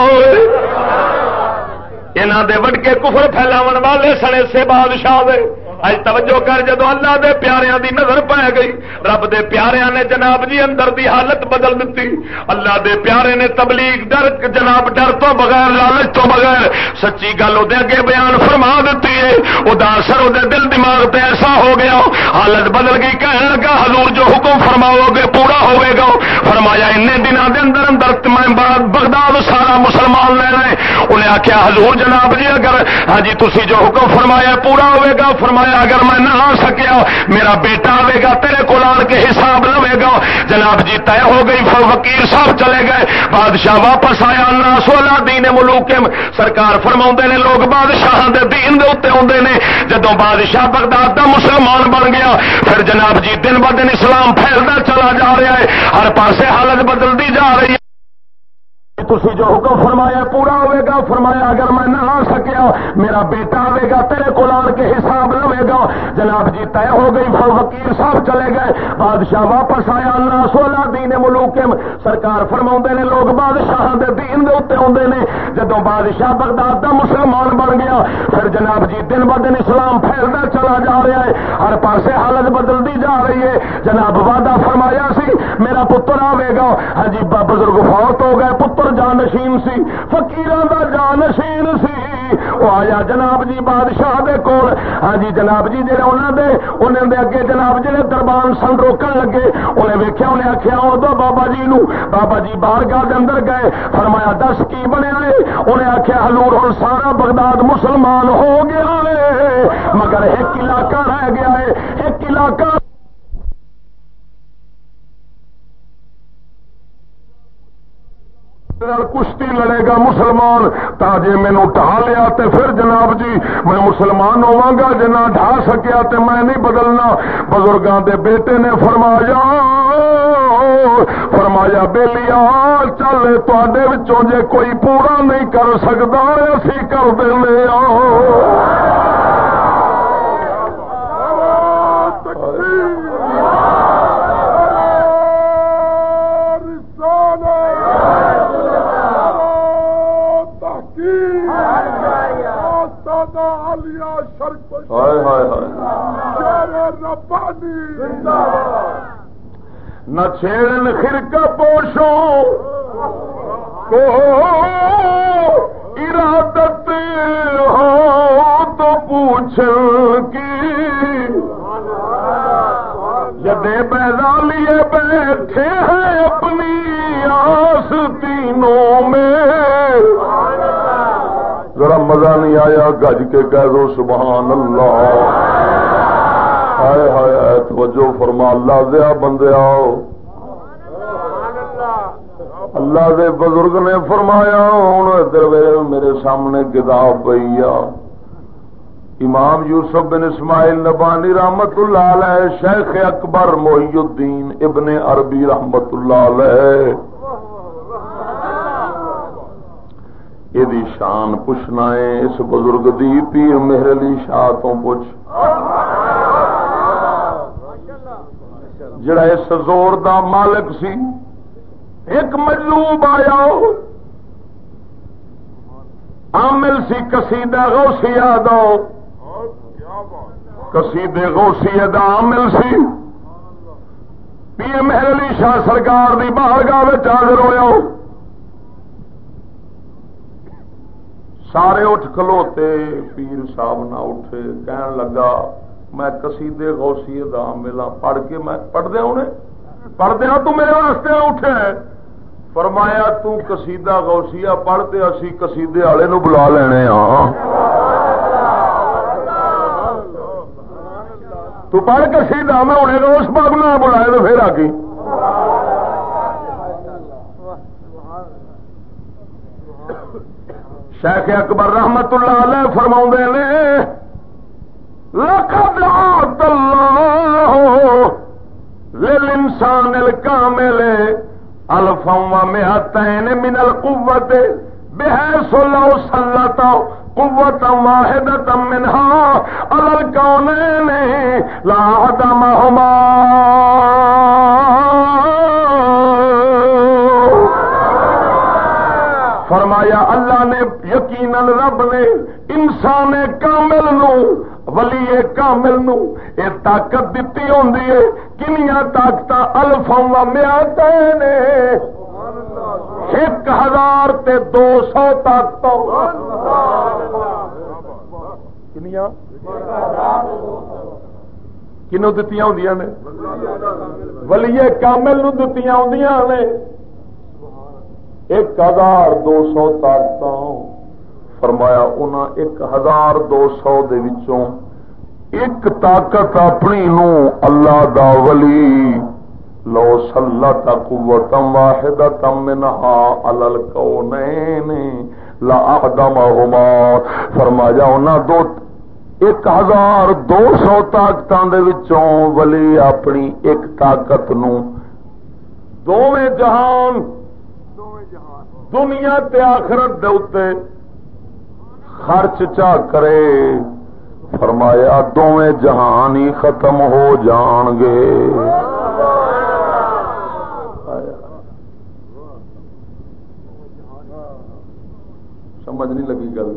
یہاں دے وڈکے کفر پھیلاو والے سڑے سے بادشاہ دے۔ اج توجہ کر، جدو اللہ دے پیاریاں دی نظر پی گئی، رب دے پیاریاں نے جناب جی اندر دی حالت بدل دیتی اللہ دے پیارے نے تبلیغ ڈر جناب ڈر تو بغیر، لالچ تو بغیر سچی گل وہ اگے بیان فرما دیتی ہے۔ وہ اثر وہ دل دماغ تے ایسا ہو گیا، حالت بدل گئی کہنے لگا، حضور جو حکم فرماؤ گے پورا ہوے گا۔ فرمایا ان دنوں دے اندر اندر میں بغداد سارا مسلمان لے رہے انہیں آخیا حضور جناب جی اگر ہاں جی تھی جو حکم فرمایا پورا ہوے گا، فرمایا اگر میں نہ آ سکیا، میرا بیٹا آئے گا، تیرے کو آن کے حساب لوے گا۔ جناب جی طے ہو گئی فقیر صاحب چلے گئے۔ بادشاہ واپس آیا اللہ سولہ دین ملوک سرکار فرما نے، لوگ بادشاہ دے دین دے اتنے آتے ہیں جدو بادشاہ بغداد دا مسلمان بن گیا، پھر جناب جی دن ب دن اسلام پھیلتا چلا جا رہا ہے۔ ہر پاسے حالت بدلتی جا رہی ہے۔ تھی جو حکم فرمایا، پورا ہوئے گا۔ فرمایا، اگر میں نہ آ سکتا میرا بیٹا آئے گا، تیرے کو آن کے حساب لوے گا۔ جناب جی طے ہو گئی وکیل صاحب چلے گئے۔ بادشاہ واپس آیا، اللہ سولہ دین ملوک سرکار فرما نے، لوگ بادشاہ دے دین دے اتنے آتے ہیں جدو بادشاہ بغداد دا مسلمان بن گیا، پھر جناب جی دن ب دن اسلام پھیلتا چلا جا رہا ہے۔ ہر پاسے حالت بدلتی جا رہی ہے۔ جناب وعدہ فرمایا سی، میرا پتر آئے گا۔ ہاں جی بزرگ فوت ہو گئے، پتر جانشین سی۔ فکیر کا جانشین وہ آیا جناب جی بادشاہ دے کول۔ ہاں جی جناب جی جی انہوں دے انہوں دے اگے جناب جی دربان سن روکن لگے، انہیں ویکیا انہیں آخیا ادو بابا جی نو۔ بابا جی باہر گاہ کے اندر گئے۔ فرمایا، دس کی بنیا ہے انہیں آخیا ہلور ہوں سارا بغداد مسلمان ہو گیا ہے، مگر ایک علاقہ رہ گیا ہے، ایک علاقہ کشتی لڑے گا مسلمان تاجے مینو ڈھا لیا تے پھر جناب جی میں مسلمان ہوا گا جنا ڈھا سکیا تے میں نہیں بدلنا۔ بزرگاں دے بیٹے نے فرمایا فرمایا بےلیا چل تے جے کوئی پورا نہیں کر سکتا اسی کر دیں نہ چھیڑن خرکا پوشو کو ارادت ہو تو پوچھ کی۔ جدے پیدا لیے بیٹھے ہیں اپنی آس تینوں میں۔ ذرا مزہ نہیں آیا، گج کے کہہ دو سبحان اللہ۔ ہائے ہائے توجہ فرما، اللہ دیا بندے آؤ۔ اللہ دے بزرگ نے فرمایا، ہوں ادھر میرے سامنے کتاب پی آ۔ امام یوسف بن اسماعیل نبانی رحمت اللہ علیہ، شیخ اکبر محی الدین ابن عربی رحمت اللہ علیہ۔ یہ شان پوچھنا ہے اس بزرگ دی پیر مہر علی شاہ تو پوچھ جڑا اس زور دا مالک سی ایک مجلوب آیا عامل سی کسیدہ غوثیہ دو کسیدے غوثیہ دا عامل سی پی مہر علی شاہ سرکار دی باہر گاہ حاضر ہوا سارے اٹھ کھلوتے، پیر صاحب نہ اٹھے، کہن لگا، میں کسیدے غوثیے دا ملا ہاں، پڑھ کے میں پڑھ دیا انہیں پڑھ دیا تو میرے واسطے اٹھے۔ فرمایا، تو کسیدہ غوثیہ پڑھتے اسی کسیدے والے نو بلا لینے ہاں تو پڑھ کسیدہ میں انہیں روس باغ نہ بلائے تو پھر آ گئی شیخ اکبر رحمت اللہ علیہ فرما نے، لقد عاد الله للإنسان الكامل ألفا ومئتين من القوة بحيث لو سلطوا قوة واحدة منها على الكونين لا عدمهما۔ فرمایا اللہ نے یقیناً رب نے انسان کامل نو، ولی کامل نو، اے طاقت دیتی ہوں کنیا طاقت الفا میا نے۔ ایک ہزار تے دو سو طاقت کنیا کنو دتی ہوں نے؟ ولی کامل نو دتی ہوں نے۔ ایک ہزار دو سو طاقت فرمایا انہاں ایک ہزار دو سو دے وچوں ایک طاقت اپنی نو اللہ دا ولی، لو سلط قوتم واحدتم منها على الكونين لا اقدمهما فرمایا انہاں دو ایک ہزار دو سو طاقتاں دے وچوں ولی اپنی ایک طاقت نو دوویں جہان دنیا تے آخرت دے خرچ چا کرے۔ فرمایا دونیں جہان ہی ختم ہو جان گے۔ سمجھ نہیں لگی گل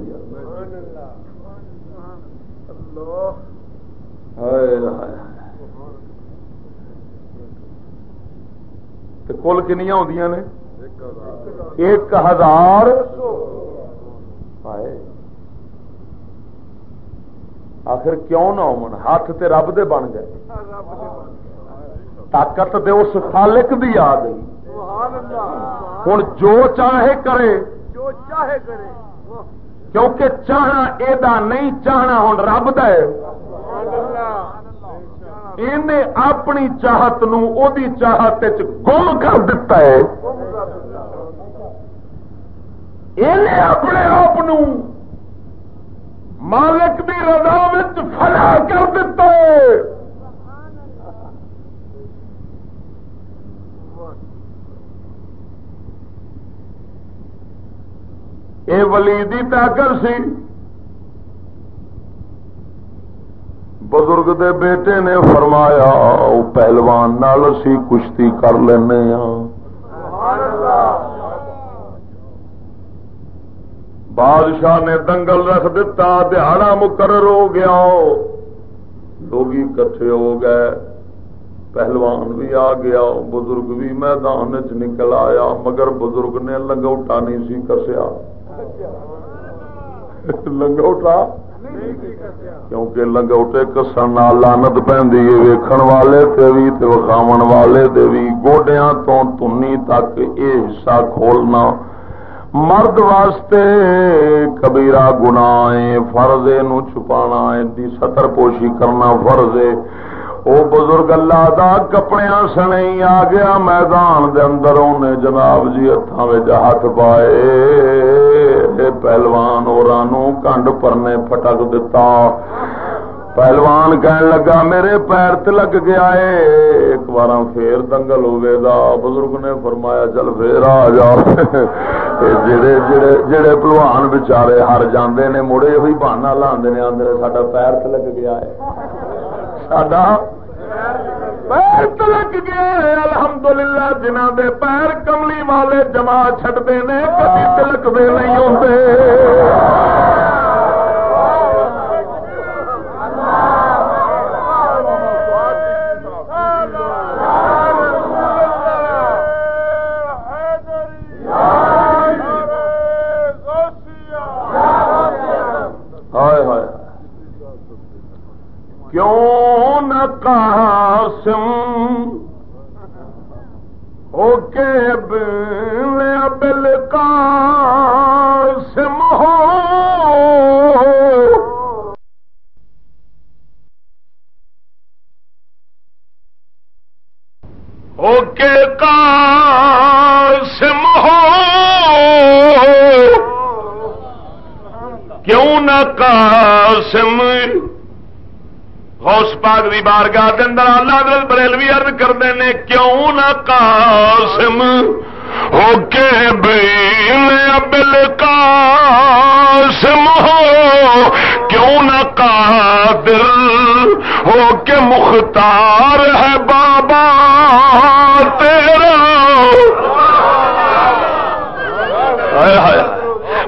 کل کنیا ہو نے؟ ایک ہزار آخر کیوں نہ ہو ہاتھ تے رب دے بن گئے۔ طاقت دے اس خالق دی آ گئی ہوں جو چاہے کرے۔ جو چاہے کرے کیونکہ چاہنا یہ نہیں، چاہنا ہوں رب اپنی چاہت نو او دی چاہت گم کر دیتا ہے۔ اپنے آپ مالک دی رضا فلا کر دیتا اے ولی دی طاقت سی۔ بزرگ دے بیٹے نے فرمایا وہ پہلوان نال سی کشتی کر لینے ہاں۔ بادشاہ نے دنگل رکھ دتا، دہاڑا مقرر ہو گیا۔ لوگ کٹھے ہو گئے۔ پہلوان بھی آ گیا، بزرگ بھی میدان چ نکل آیا، مگر بزرگ نے لنگوٹا نہیں سی کسیا۔ لنگوٹا؟ کیونکہ لنگوٹے کسن لانت پہ ویکھن والے تے بھی وکھاو والے دے بھی گوڈیا تو تنی تک یہ حصہ کھولنا مرد واسطے کبیرا گنا فرضے نو چھپانا دی ستر پوشی کرنا فرضے او بزرگ اللہ دا کپڑے سنے آ گیا میدان دے اندر انہیں جناب جی ہاتھ ہاتھ پائے۔ پہلوان اور کنڈ پرنے پٹک دتا۔ پہلوان کہن لگا، میرے پیر تلک گیا ہے ایک بار پھر دنگل ہوئے گا۔ بزرگ نے فرمایا، چل پھر آ جا۔ جڑے پلوان بچارے ہر جاندے نے مڑے ہوئی بہانا لاندے نے آندے ساڈا پیر تلک گیا ہے ساڈا پیر تلک گئے الحمد للہ جنہ دے پیر کملی والے جما چڈتے نے کبھی تلک دے نہیں کیوں نہ قاسم ہو کے بل قاسم ہو؟ ہو کے قاسم ہو؟ کیوں نہ قاسم ہوتے دی بارگاہ دے اندر اللہ حضرت بریلوی عرض کرتے ہیں کیوں نہ قاسم ہو کے بین ابل قاسم ہو؟ کیوں نہ قادر ہو کے مختار ہے بابا تیرا؟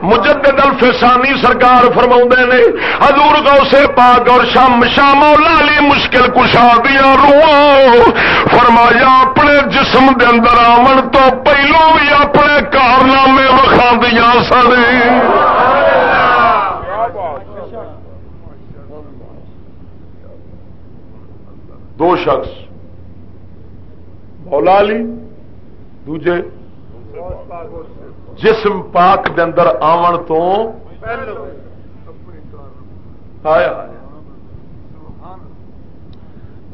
مجدد الفسانی سرکار فرما نے، حضور گوسے پاک اور شام شام لالی مشکل کشا دیا رو فرمایا، اپنے جسم دے اندر آمن تو پہلو بھی اپنے کارنامے وکھا دیا سر دو شخص، مولا علی، دوجے جسم پاک دے اندر آون تو آیا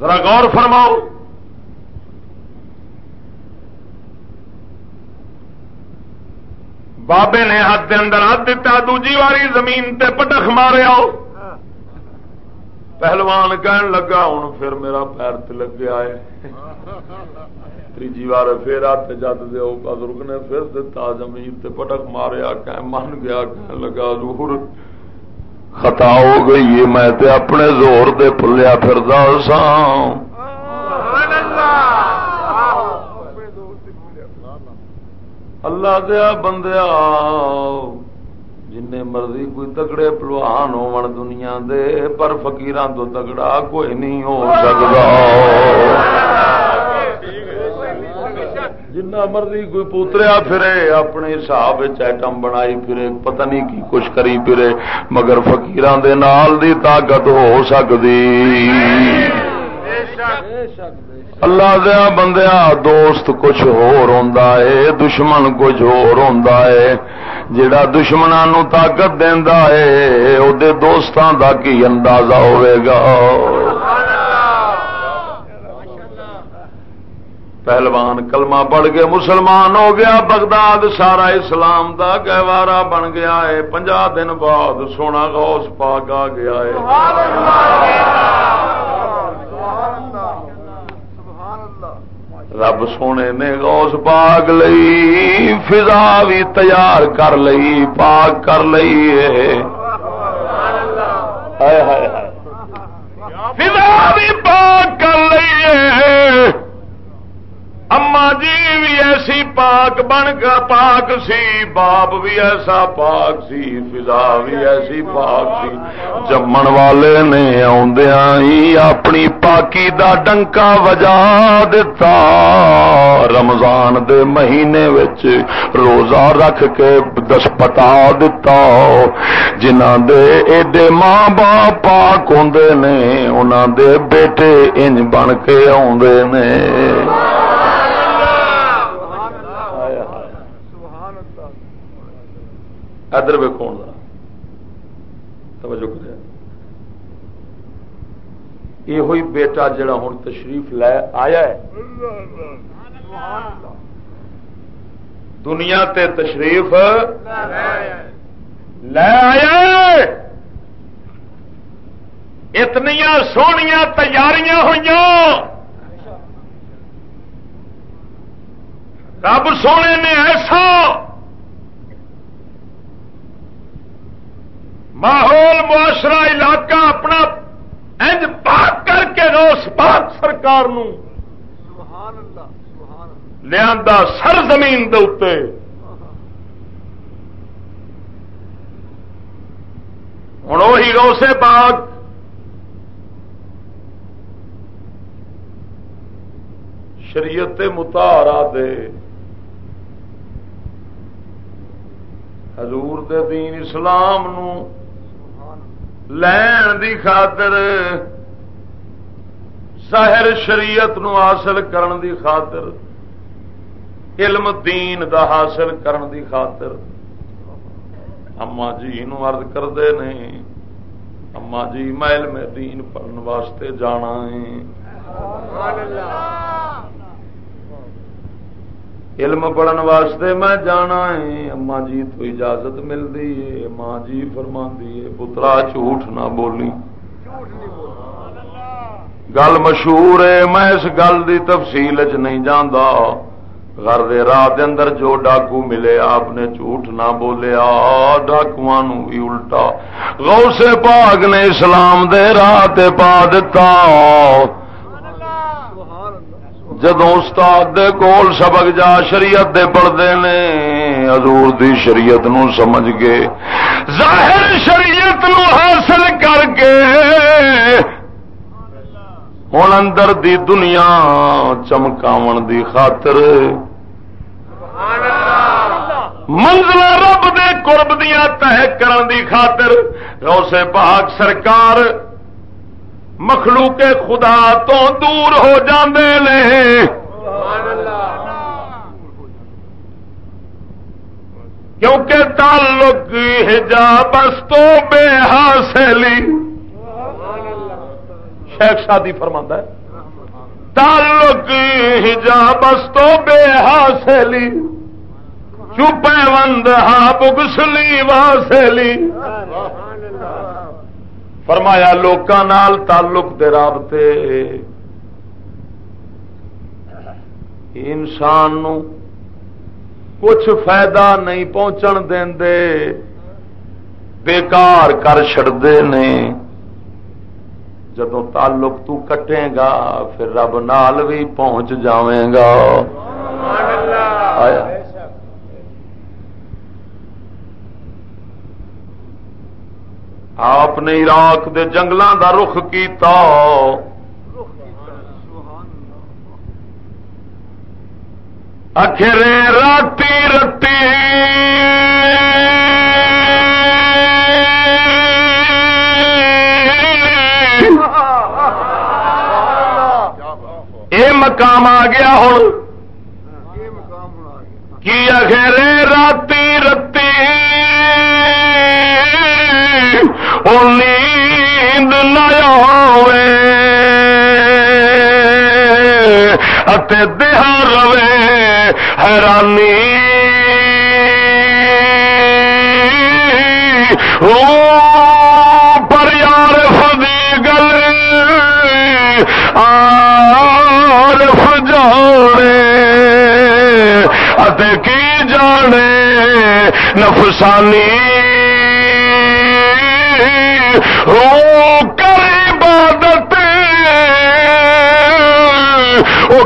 ذرا غور فرماؤ۔ بابے نے ہاتھ دے اندر ہاتھ دتا دوجی واری زمین تے پٹخ مارے آؤ۔ پہلوان کہن لگا ہوں پھر میرا پیر تلگ گیا ہے تیجی بار پھر ہاتھ جد دو بزرگ نے پھر دتا زمین تے پٹک ماریا کہ من گیا کہ لگا ضرور خطا ہو گئی ہے، میں تے اپنے زور دے پلیا پھر سا اللہ دیا بندیا جن مرضی کوئی تگڑے پلوان ہو دنیا دے پر فقیران تو تگڑا کوئی نہیں ہو سکتا جنا مرضی کوئی پوتریا پھرے اپنے حساب ایٹم بنائی پھرے پتہ نہیں کی کچھ کری پھرے مگر فکیران دے نال دی طاقت ہو سکتی اللہ دیا بندیا دوست کچھ ہو روندا ہے دشمن کچھ ہو روندا ہے جڑا دشمنوں طاقت دینا ہے وہ دوستان کا کی اندازہ ہوئے گا۔ پہلوان کلمہ پڑھ کے مسلمان ہو گیا، بغداد سارا اسلام دا گہوارا بن گیا ہے۔ پنجا دن بعد سونا غوث پاک آ گیا ہے۔ رب سونے نے غوث پاک لئی فضا بھی تیار کر لئی پاک کر لئی فضا بھی پاک کر لئی اما جی بھی ایسی پاک بن گیا پاک سی، باپ بھی ایسا پاک سی، فضا بھی ایسی پاک سی۔ جمن والے نے آدیا ہی اپنی پاکی دا ڈنکا وجا دتا۔ رمضان دے مہینے وچ روزہ رکھ کے دس پٹا دتا۔ جنہ دے ایڈے ماں باپ پاک ہوں نے انہوں دے بیٹے انج بن کے آدھے نے۔ ادھر ویکن کا توجہ کر۔ یہ ہوئی بیٹا جڑا ہوں تشریف لے آیا ہے۔ دنیا تے تشریف لے آیا اتنیا سویا تیاریاں ہوئی رب سونے نے ایسا ماحول معاشرہ علاقہ اپنا انج پاک کر کے روس پاک سرکار لیا سر زمین دے ہوں وہی روسے باغ شریعت متارا دے حضور دے دین اسلام نو لین دی خاطر ساحر شریعت نو حاصل کرن دی خاطر، علم دین دا حاصل کرن دی خاطر۔ اما جی نو عرض کرتے نہیں اما جی میں علم دین پڑھن واسطے جانا ہے۔ علم پڑھن واسطے میں جانا ہے۔ اما جی تو اجازت ملتی ہے، ماں جی فرما ہے، پترا جھوٹ نہ بولی۔ گل مشہور ہے، میں اس گل کی تفصیل چ نہیں جانا گھر دے راہ اندر جو ڈاکو ملے، آپ نے جھوٹ نہ بولیا ڈاکو بھی الٹا۔ غوث پاک نے اسلام دے راہ پا دتا۔ جدو استاد دے کول سبق جا شریعت دے پڑھتے نے حضور دی شریعت نو سمجھ گے ظاہر شریعت نو حاصل کر کے ہوں اندر دی دنیا چمکاو دی خاطر منزل رب دے قرب دیا تہ کرن دی خاطر روسے پاک سرکار مخلوق خدا تو دور ہو جاندے لے کیونکہ تعلق حجاب تو بے حاصلی۔ شیخ شادی فرما ہے۔ تعلق حجاب تو بے حاصلی۔ چوپے وند ہا بگسلی واسلی فرمایا لوکاں تعلق دے رابطے انسان نو کچھ فائدہ نہیں پہنچن دے بیکار کر چڑتے نے۔ جدو تعلق تو کٹے گا پھر رب نال بھی پہنچ جاویں گا۔ آیا۔ آپ نے عراق دے جنگلوں دا رخ کیتا اخرے راتی رتی اے مقام آ گیا ہوں کی اخرے دہا روے حیرانی۔ پر یار فدی گل آرف جانے کی جانے نفسانی۔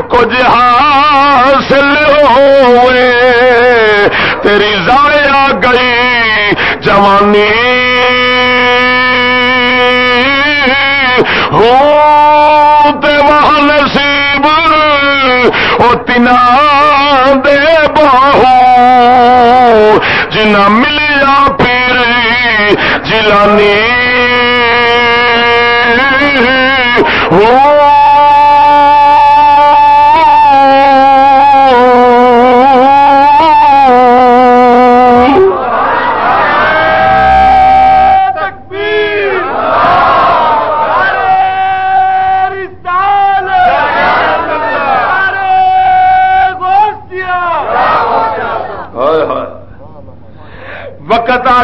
کچھ حاصل ہوئے۔ تیری ضائع گئی جوانی ہو وہ نصیب وہ تنا دے باہو۔ جنا ملیا پیر جلانی ہو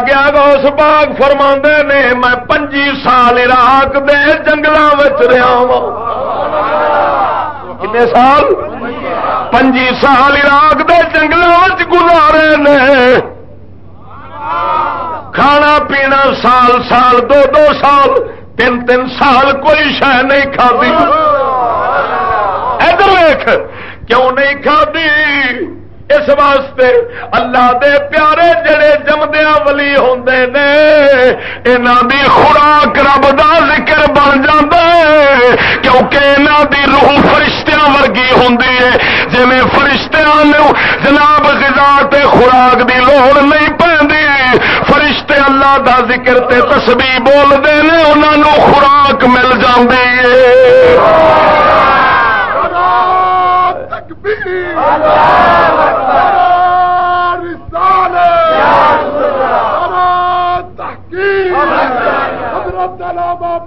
گیا اس باغ فرما نے میں پنجی سال عراق دے جنگل رہا کنے سال پنجی سال عراق دے جنگل گزارے نے کھانا پینا سال سال دو دو سال تین تین سال کوئی شہ نہیں کھدی ادھر ویخ کیوں نہیں کھدی اس واسطے اللہ دے پیارے جڑے جمدیا ولی ہوں نے انہوں دی خوراک رب دا ذکر بن جائے کیونکہ انہوں دی روح فرشتیاں ورگی ہوں جی فرشتیاں جناب غذا تے خوراک دی لوڑ نہیں پی فرشتے اللہ دا ذکر تے تسبیح بولتے ہیں انہوں خوراک مل جاتی ہے۔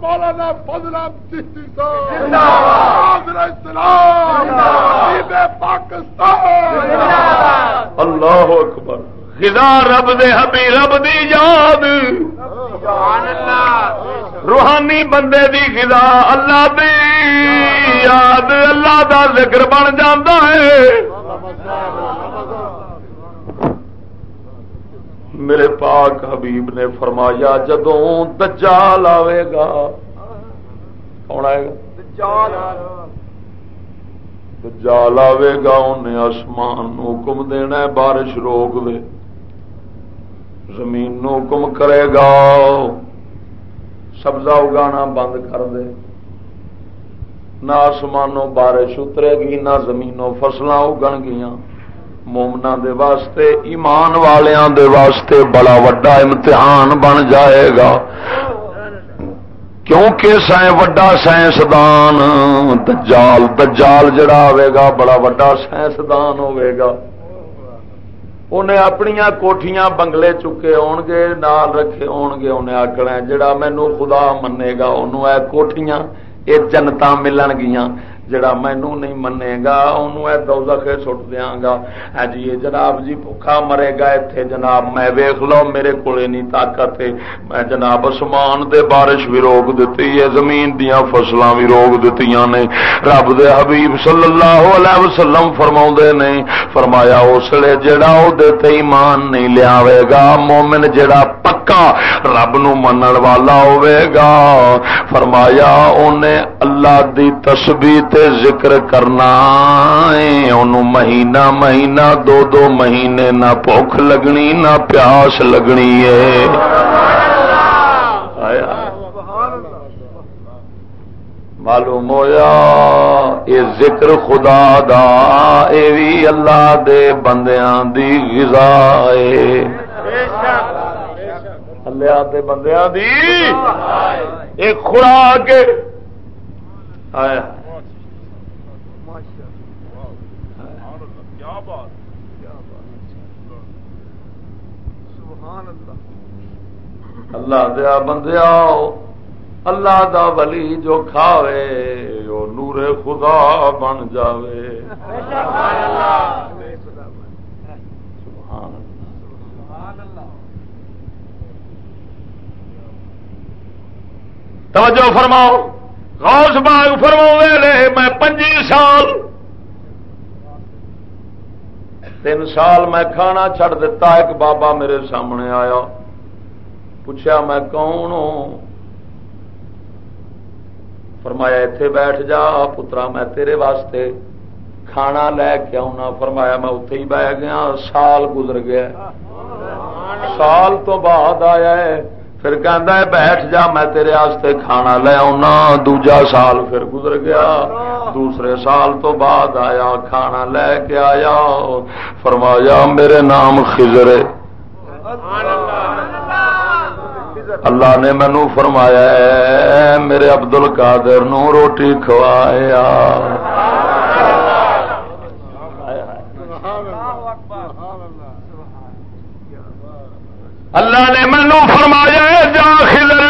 مولانا فضل اللہ اکبر۔ خدا رب دے حبی رب دی یاد۔ روحانی بندے دی خدا اللہ دی یاد۔ اللہ دا ذکر بن جاتا ہے۔ میرے پاک حبیب نے فرمایا جدوں دجال آئے گا کون آئے گا؟ دجال آئے گا۔ انہیں آسمان حکم دینا بارش روک دے زمین نو حکم کرے گا۔ سبزہ اگانا بند کر دے۔ نہ آسمانوں بارش اترے گی نہ زمینوں فصل اگن گیاں۔ مومنا دے واسطے، ایمان والیاں دے واسطے بڑا وڈا امتحان بن جائے گا۔ کیونکہ سائیں وڈا سائنسدان، دجال دجال جڑا آئے گا، بڑا وڈا سائنسدان ہوئے گا۔ انہیں اپنی کوٹیاں بنگلے چکے آن گے، نال رکھے آن گے انہیں آکنا جڑا مینو خدا منے گا انہوں اے کوٹیاں یہ جنتا ملن گیاں۔ جڑا مینو نہیں منے گا انہوں دوزخ سٹ دیا گا۔ ہاں جی یہ جناب جی بھوکا مرے گا اتنے جناب میں ویخ لو، میرے کو نہیں طاقت میں جناب اسمان دے بارش بھی روک دیتی ہے زمین دیا فصل بھی روک دیتی نے۔ رب دے حبیب صلی اللہ علیہ وسلم فرما نے، فرمایا اسلے جڑا وہ ایمان نہیں لیا گا، مومن جڑا پکا رب نو منن والا ہوے گا۔ فرمایا انہیں اللہ دی تسبیح تے ذکر کرنا مہینہ مہینہ، دو دو مہینے نہ بھوک لگنی، نہ پیاس لگنی ہے۔ معلوم ہویا، یہ ذکر خدا دا، اے بھی اللہ دے بندیاں دی غذا ہے۔ اللہ دے بندیاں دی۔ ایک خوراک آیا۔ اللہ۔ دیا بندیا اللہ دا ولی جو کھاوے، وہ نور خدا بن جاوے۔ توجہ فرماؤ، غوث باغ فرماؤ لے میں پنجی سال تین سال میں کھانا چھڑ دیتا، ایک بابا میرے سامنے آیا پوچھا میں کون ہوں؟ فرمایا اتے بیٹھ جا، پترا، میں تیرے واسطے کھانا لے کے آنا فرمایا، میں اتے ہی بہ گیا، سال گزر گیا۔ سال تو بعد آیا ہے۔ پھر ہے بیٹھ جا، میں تیرے آستے کھانا لے آنا دوجا سال پھر گزر گیا۔ دوسرے سال تو بعد آیا، کھانا لے کے آیا۔ فرمایا، میرے نام خزرے اللہ نے مینو فرمایا میرے ابدل کادر نو روٹی کھوایا اللہ نے مینو فرمایا جا خلر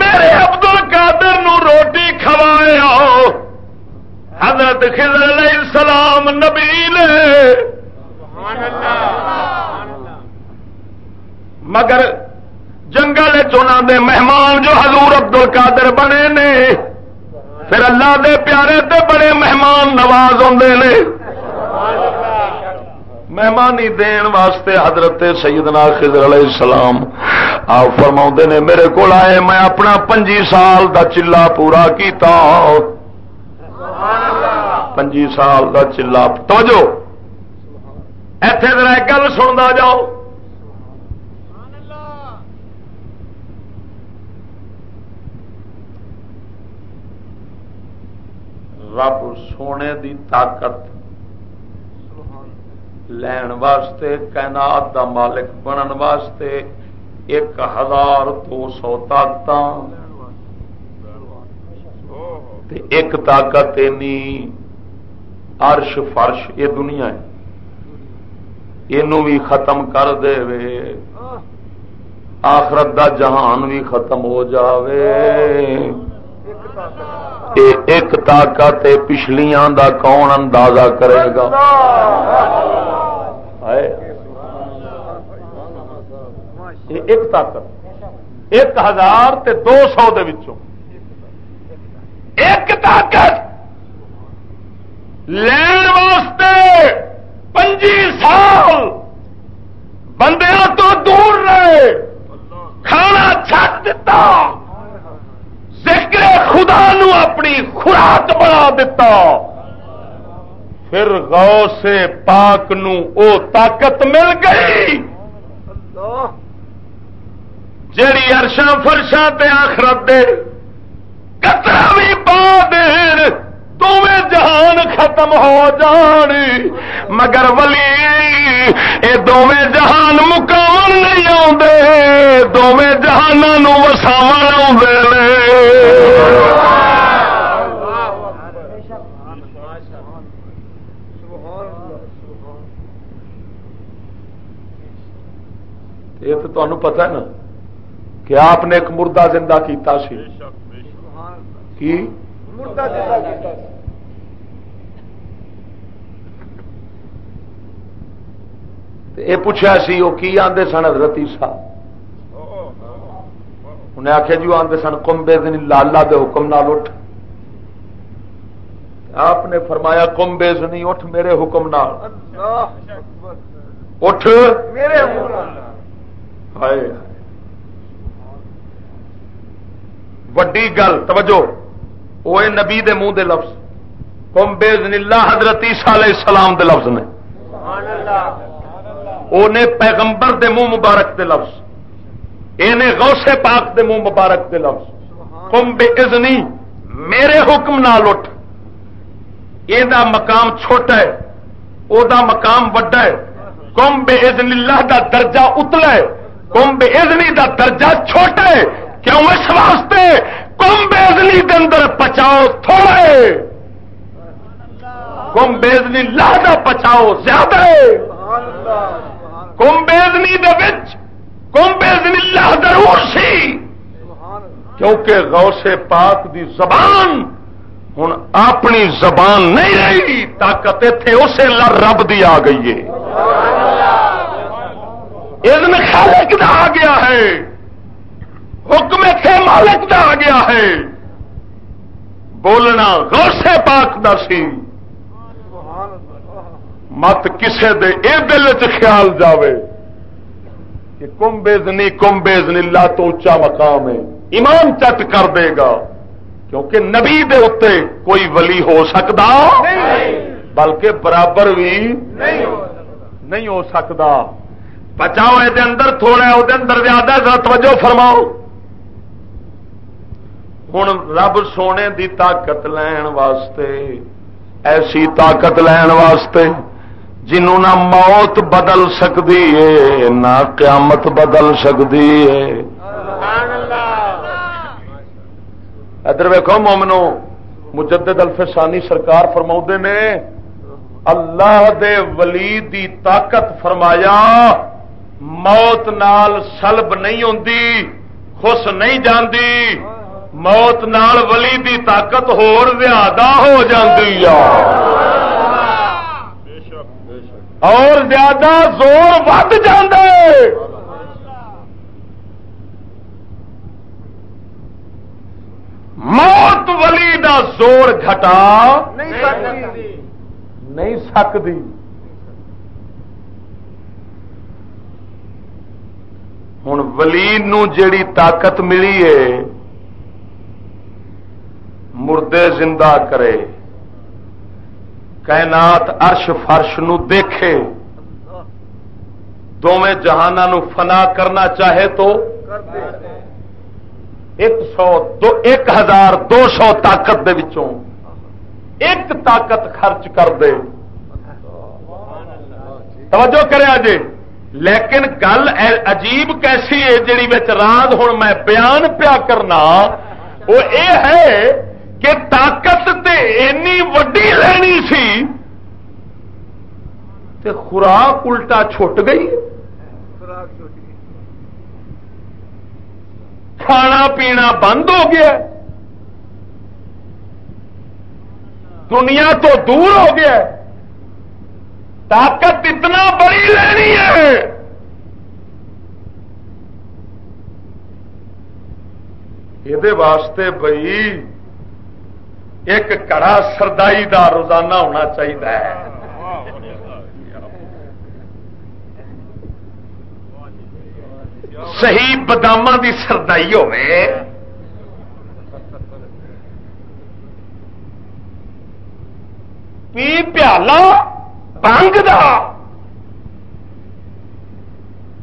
میرے ابدل کادر نو روٹی کھوایا حضرت خضر علیہ السلام نبی نے۔ مگر جنگل چنا دے مہمان جو حضور ابدل کادر بنے نے، پھر اللہ دے پیارے تے بڑے مہمان نواز ہوتے نے۔ مہمانی دین واسطے حضرت سیدنا خضر علیہ السلام۔ آپ فرما نے، میرے کو آئے، میں اپنا پنجی سال دا چلا پورا کیتا۔ پنجی سال دا چلا۔ توجہ۔ ایتھے ذرا گل سنتا جاؤ۔ رب سونے دی طاقت لین واسطے، کائنات دا مالک بنن واسطے ایک ہزار دو سو طاقت ایک طاقت عرش فرش، یہ دنیا ہے۔ یہ بھی ختم کر دے۔ وے آخرت دا جہان بھی ختم ہو جاوے۔ ایک طاقت پچھلیاں دا کون اندازہ کرے گا؟ ایک طاقت۔ ایک ہزار تے دو سو دے وچوں۔ ایک طاقت۔ لین واسطے پنجی سال بندیاں تو دور رہے۔ کھانا چھٹ دیتا ذکر خدا نو اپنی خوراک بنا دیتا۔ پھر غو سے پاک نو او طاقت مل گئی۔ جیڑی ارشاں فرشاں تے آخرت دے کترا بھی پا دین۔ تمہیں جہان ختم ہو جان مگر ولی اے دونیں جہان مکان نہیں آتے دونیں جہانوں وساو یہ تو تمہیں پتا ہے نا کہ آپ نے ایک مردہ زندہ کیتا سی۔ کی؟ مردہ زندہ کیتا سی۔ یہ پوچھا سی وہ کی آدھے سن حضرت عیسا انہیں آخیا جی وہ آدھے سن کمبے دن لالا دے حکم نال اٹھ۔ آپ نے فرمایا کمبے نہیں اٹھ میرے حکم نال۔ اٹھ۔ میرے وڈی گل توجہ۔ وہ نبی دے منہ دے لفظ۔ کمبے اللہ حضرت عیسیٰ علیہ السلام دے لفظ نے۔ پیغمبر دے منہ مبارک دے لفظ غوث پاک دے منہ مبارک دے لفظ۔ کم بے ازنی میرے حکم نہ لٹ یہ مقام چھوٹا ہے او دا مقام وڈا ہے۔ کم بے ازن اللہ دا درجہ اتلا ہے۔ کم بے ازنی دا درجہ چھوٹا ہے۔ کیوں اس واسطے؟ کم بے ازنی کے اندر پچاؤ تھوڑا ہے۔ کم بے ازنی اللہ دا پچاؤ زیادہ ہے۔ کمبیزنی کمبیزنی اللہ ضرور سی۔ کیونکہ غوث پاک دی زبان ہوں اپنی زبان نہیں رہی، طاقت اتے اسے رب دی آ گئی ہے۔ علم خالق دا آ گیا ہے۔ حکم اتنے مالک دا آ گیا ہے۔ بولنا غوث پاک دا سی۔ مت کسے دے اے دل چ خیال جاوے کہ کمبے زنی کمبے زنی اللہ تو اچا مقام ہے۔ ایمان چٹ کر دے گا کیونکہ نبی دے اتنے کوئی ولی ہو سکتا بلکہ برابر بھی نہیں ہو سکتا بچاؤ یہ اندر تھوڑا وہ اندر زیادہ توجہ فرماؤ۔ ہوں رب سونے دی طاقت لین واسطے، ایسی طاقت لین واسطے۔ جنوں نہ موت بدل سکتی ہے، نہ قیامت بدل سکتی ہے۔ ادھر ویکو مومنو، مجدد الفسانی سرکار فرما نے، اللہ دے ولی دی طاقت فرمایا، موت نال سلب نہیں ہوندی، خوش نہیں جاندی، موت نال ولی دی طاقت ہور زیادہ ہو جاندی اور زیادہ زور ود جاندے۔ موت ولی دا زور گھٹا۔ نہیں سکتی۔ ہوں ولی جیڑی طاقت ملی ہے مردے زندہ کرے۔ کائنات ارش فرش نو دیکھے۔ دونوں جہانوں فنا کرنا چاہے تو ایک سو دو ایک ہزار دو سو طاقت دے وچوں ایک طاقت خرچ کر دے۔ توجہ کرے جی لیکن گل عجیب کیسی ہے جیڑی راز ہوں میں بیان پیا کرنا، وہ یہ ہے کہ طاقت تے اینی وڈی لینی سی تے خوراک الٹا چھٹ گئی۔ کھانا پینا بند ہو گیا۔ دنیا تو دور ہو گیا۔ طاقت اتنا بڑی لینی ہے۔ یہ واسطے بھائی ایک کڑا سردائی دا روزانہ ہونا چاہیے۔ صحیح بدام کی سردائی ہوے پی پیالہ بنگ دا۔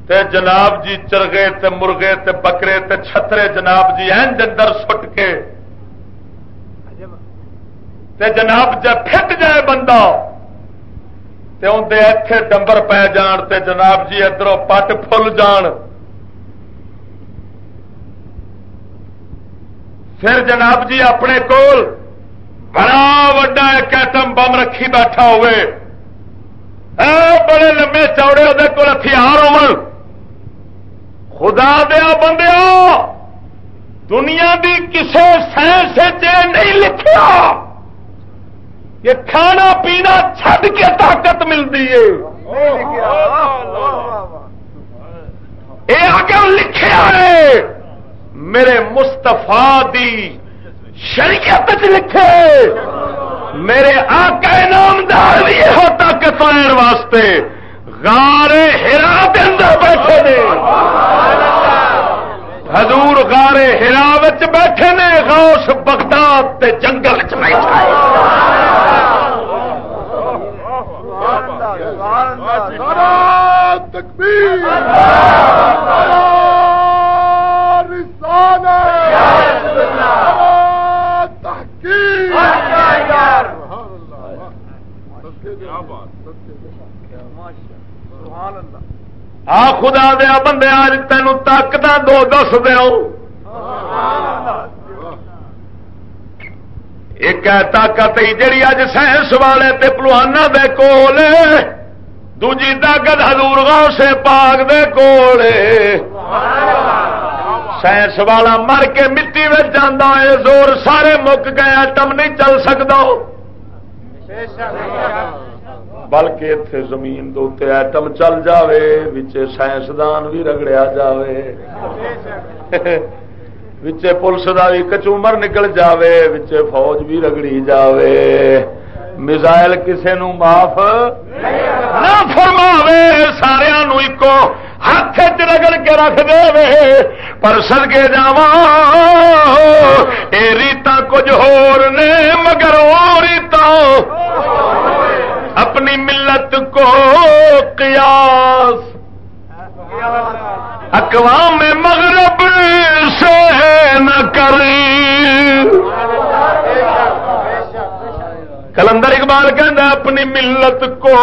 تے جناب جی چرگے تے مرغے تے بکرے تے چھترے جناب جی این اندر سٹ کے تے جناب جب پھٹ جائے بندہ، تے اندر اتے ڈمبر پی جان، تے جناب جی ادھر پٹ فل جان۔ پھر جناب جی اپنے کول بڑا وڈا ایک ایٹم بم رکھی بیٹھا ہوئے۔ بڑے لمبے چوڑے وہ کول ہتھیار ہو خدا دیا بندیا دنیا دی کسے سائنس نہیں لکھا یہ کھانا پینا چھڈ کے طاقت ملتی ہے۔ یہ آگے لکھا ہے میرے مستفا دی شریعت لکھے۔ میرے آقا نامدار بھی یہ طاقت لین واسطے۔ گارے ہرا کے اندر بیٹھے نے۔ حضور گارے ہرا بیٹھے نے۔ غوث بغداد تے جنگل چ بیٹھا تکبیر۔ آ خدا دیا بندے آج تین طاقت دو دس دیا ایک طاقت جڑی اج سائنس والے تے پلوانا دے کول۔ دوجی طاقت حضور غوث سے پاک دے کول سائنس والا مر کے مٹی میں جانا ہے زور سارے مک گئے ایٹم نہیں چل سکتا بلکہ اتنے زمین دے ایٹم چل جائے سائنسدان بھی رگڑیا جائے وچے پولیس کا بھی کچومر نکل جاوے وچے فوج بھی رگڑی جاوے میزائل کسے نو معاف نہ فرماوے سارا ایکو ہاتھ رگڑ کے رکھ دے پر سدگے جا ریتا کچھ ہور نے، مگر وہ ریتا اپنی ملت کو قیاس۔ اقوام مغرب سے نہ کری۔ کلندر اقبال کہنا اپنی ملت کو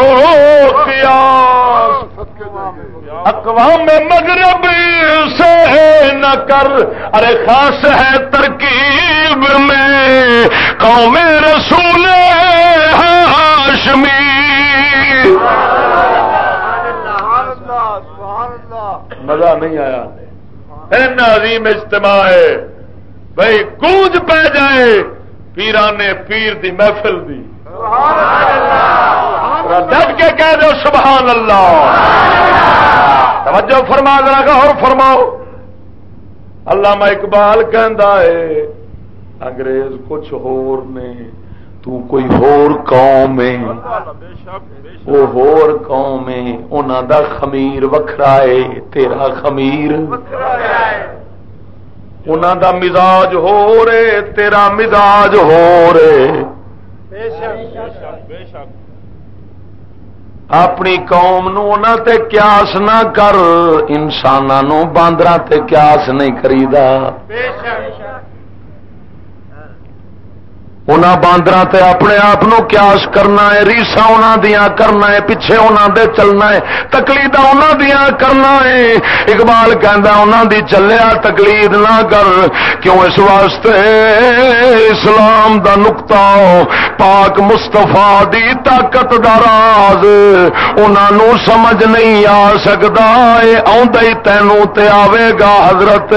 قیاس۔ اقوام مغرب سے نہ کر۔ ارے خاص ہے ترکیب میں قوم رسول ہاشمی۔ مزہ نہیں آیا۔ عظیم اجتماع ہے۔ بھائی، گونج پہ جائے۔ پیرانے پیر دی محفل دی۔ ڈٹ کے کہہ دو سبحان اللہ۔ توجہ فرما ذرا اور فرماؤ۔ علامہ اقبال کہندا ہے انگریز کچھ ہور نے تو کوئی ہور قوم ہے۔ وہ ہور قوم ہے انہاں دا خمیر وکھرا ہے تیرا خمیر۔ انہاں دا مزاج ہو رے تیرا مزاج ہو رے اپنی قوم نو تے قیاس نہ کر انسانوں باندر تے قیاس نہیں کریدا انہاں باندر تے اپنے آپ قیاس کرنا ہے ریسا انہاں دیا کرنا ہے، پیچھے انہاں دے چلنا ہے تکلید انہاں دیا کرنا ہے۔ اقبال کہندا انہاں دی چلیا تکلید نہ کر، کیوں اس واسطے اسلام دا نقطہ؟ پاک مستفا دی طاقت دا راز۔ انہاں نو سمجھ نہیں آ سکدا اے اوندا ہی تینوں تے آوے گا حضرت۔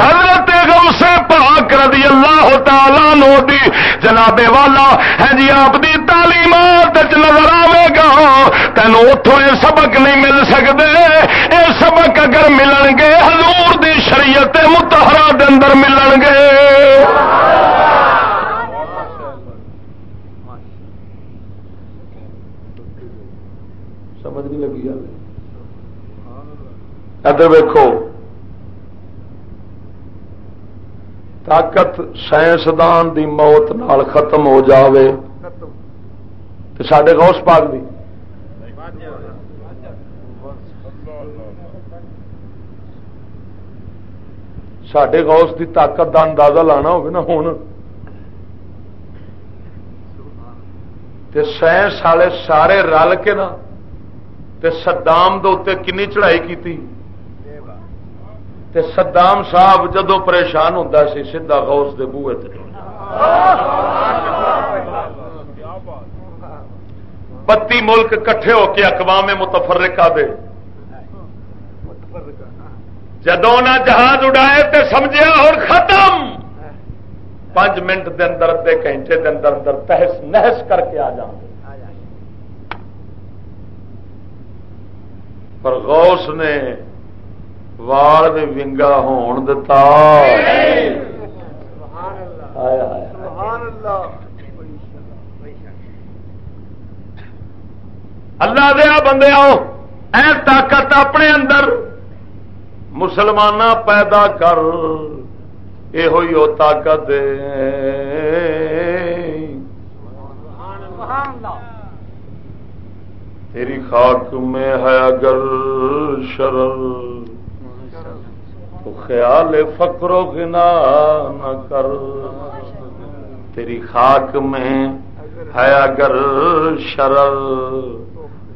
حضرت غوث پاک رضی اللہ تعالی نو دی جناب والا، ہے جی آپ کی تعلیمات نظر آئے گا تینوں اتوں یہ سبق نہیں مل سکتے یہ سبق اگر ملن گے حضور دی شریعت متحرا دے اندر ملن گے سمجھ نہیں لگی ادھر ویکو طاقت سائنسدان دی موت نال ختم ہو جاوے۔ تو سڈے غوث پاک دی۔ سڈے غوث دی طاقت دا اندازہ لانا ہوگا نا ہوں سائنس والے سارے رل کے نا سدام دے کنی چڑھائی کی تے صدام صاحب جدو پریشان ہوتا سی سیدا غوث دے بوئے تے بتی ملک کٹھے ہو کے اقوام متفرقہ دے۔ جدو نہ جہاز اڑائے تے سمجھے اور ختم۔ پانچ منٹ دے اندر دے گھنٹے دے اندر اندر تحس نحس کر کے آ جاؤں پر غوث نے وال بھی ونگا ہون دتا اللہ دیا بندے آؤ اے طاقت اپنے اندر مسلمان پیدا کر یہ طاقت تیری خاک میں ہے اگر شرر تو خیال فکر و گنا نہ کر۔ تیری خاک میں ہے اگر شرر،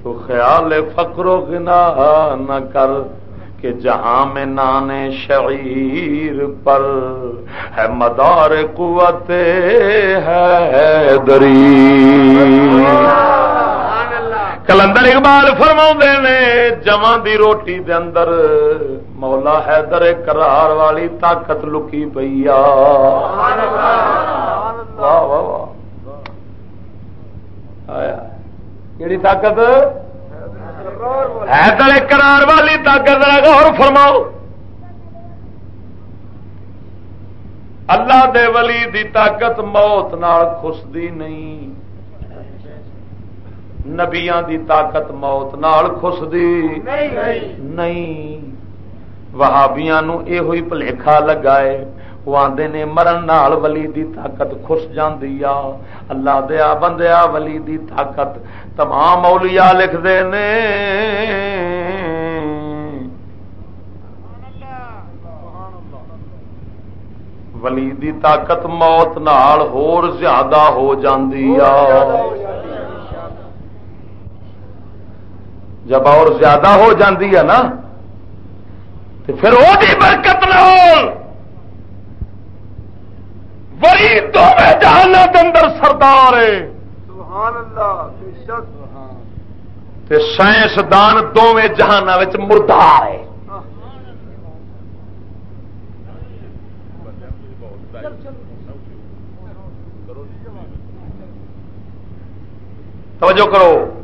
تو خیال فکر و گنا نہ کر کہ جہاں میں نان شعیر پر ہے مدار قوت ہے دری۔ کلندر اقبال فرما نے جمع دی روٹی دے اندر مولا حیدر کرار والی طاقت لکی پی کہڑی طاقت حیدر کرار والی طاقت غور فرماؤ اللہ دے ولی دی طاقت موت نال خسدی نہیں نبیا دی طاقت موت نال خسدی نہیں وہابیاں نو اے ہوئی پلیکھا لگائے۔ وہ آدھے نے مرن نال ولی دی طاقت خس جاندی آ۔ اللہ دیا بندیا ولی دی طاقت تمام اولیاء لکھ دے نے۔ ولی دی طاقت موت نال ہور زیادہ ہو جاندی آ۔ جب اور زیادہ ہو جاندی ہے نا تو پھر وہ برکت نہ ہو بڑی دونوں جہان اندر سردار سائنسدان دونوں جہان مردار ہے۔ توجہ کرو۔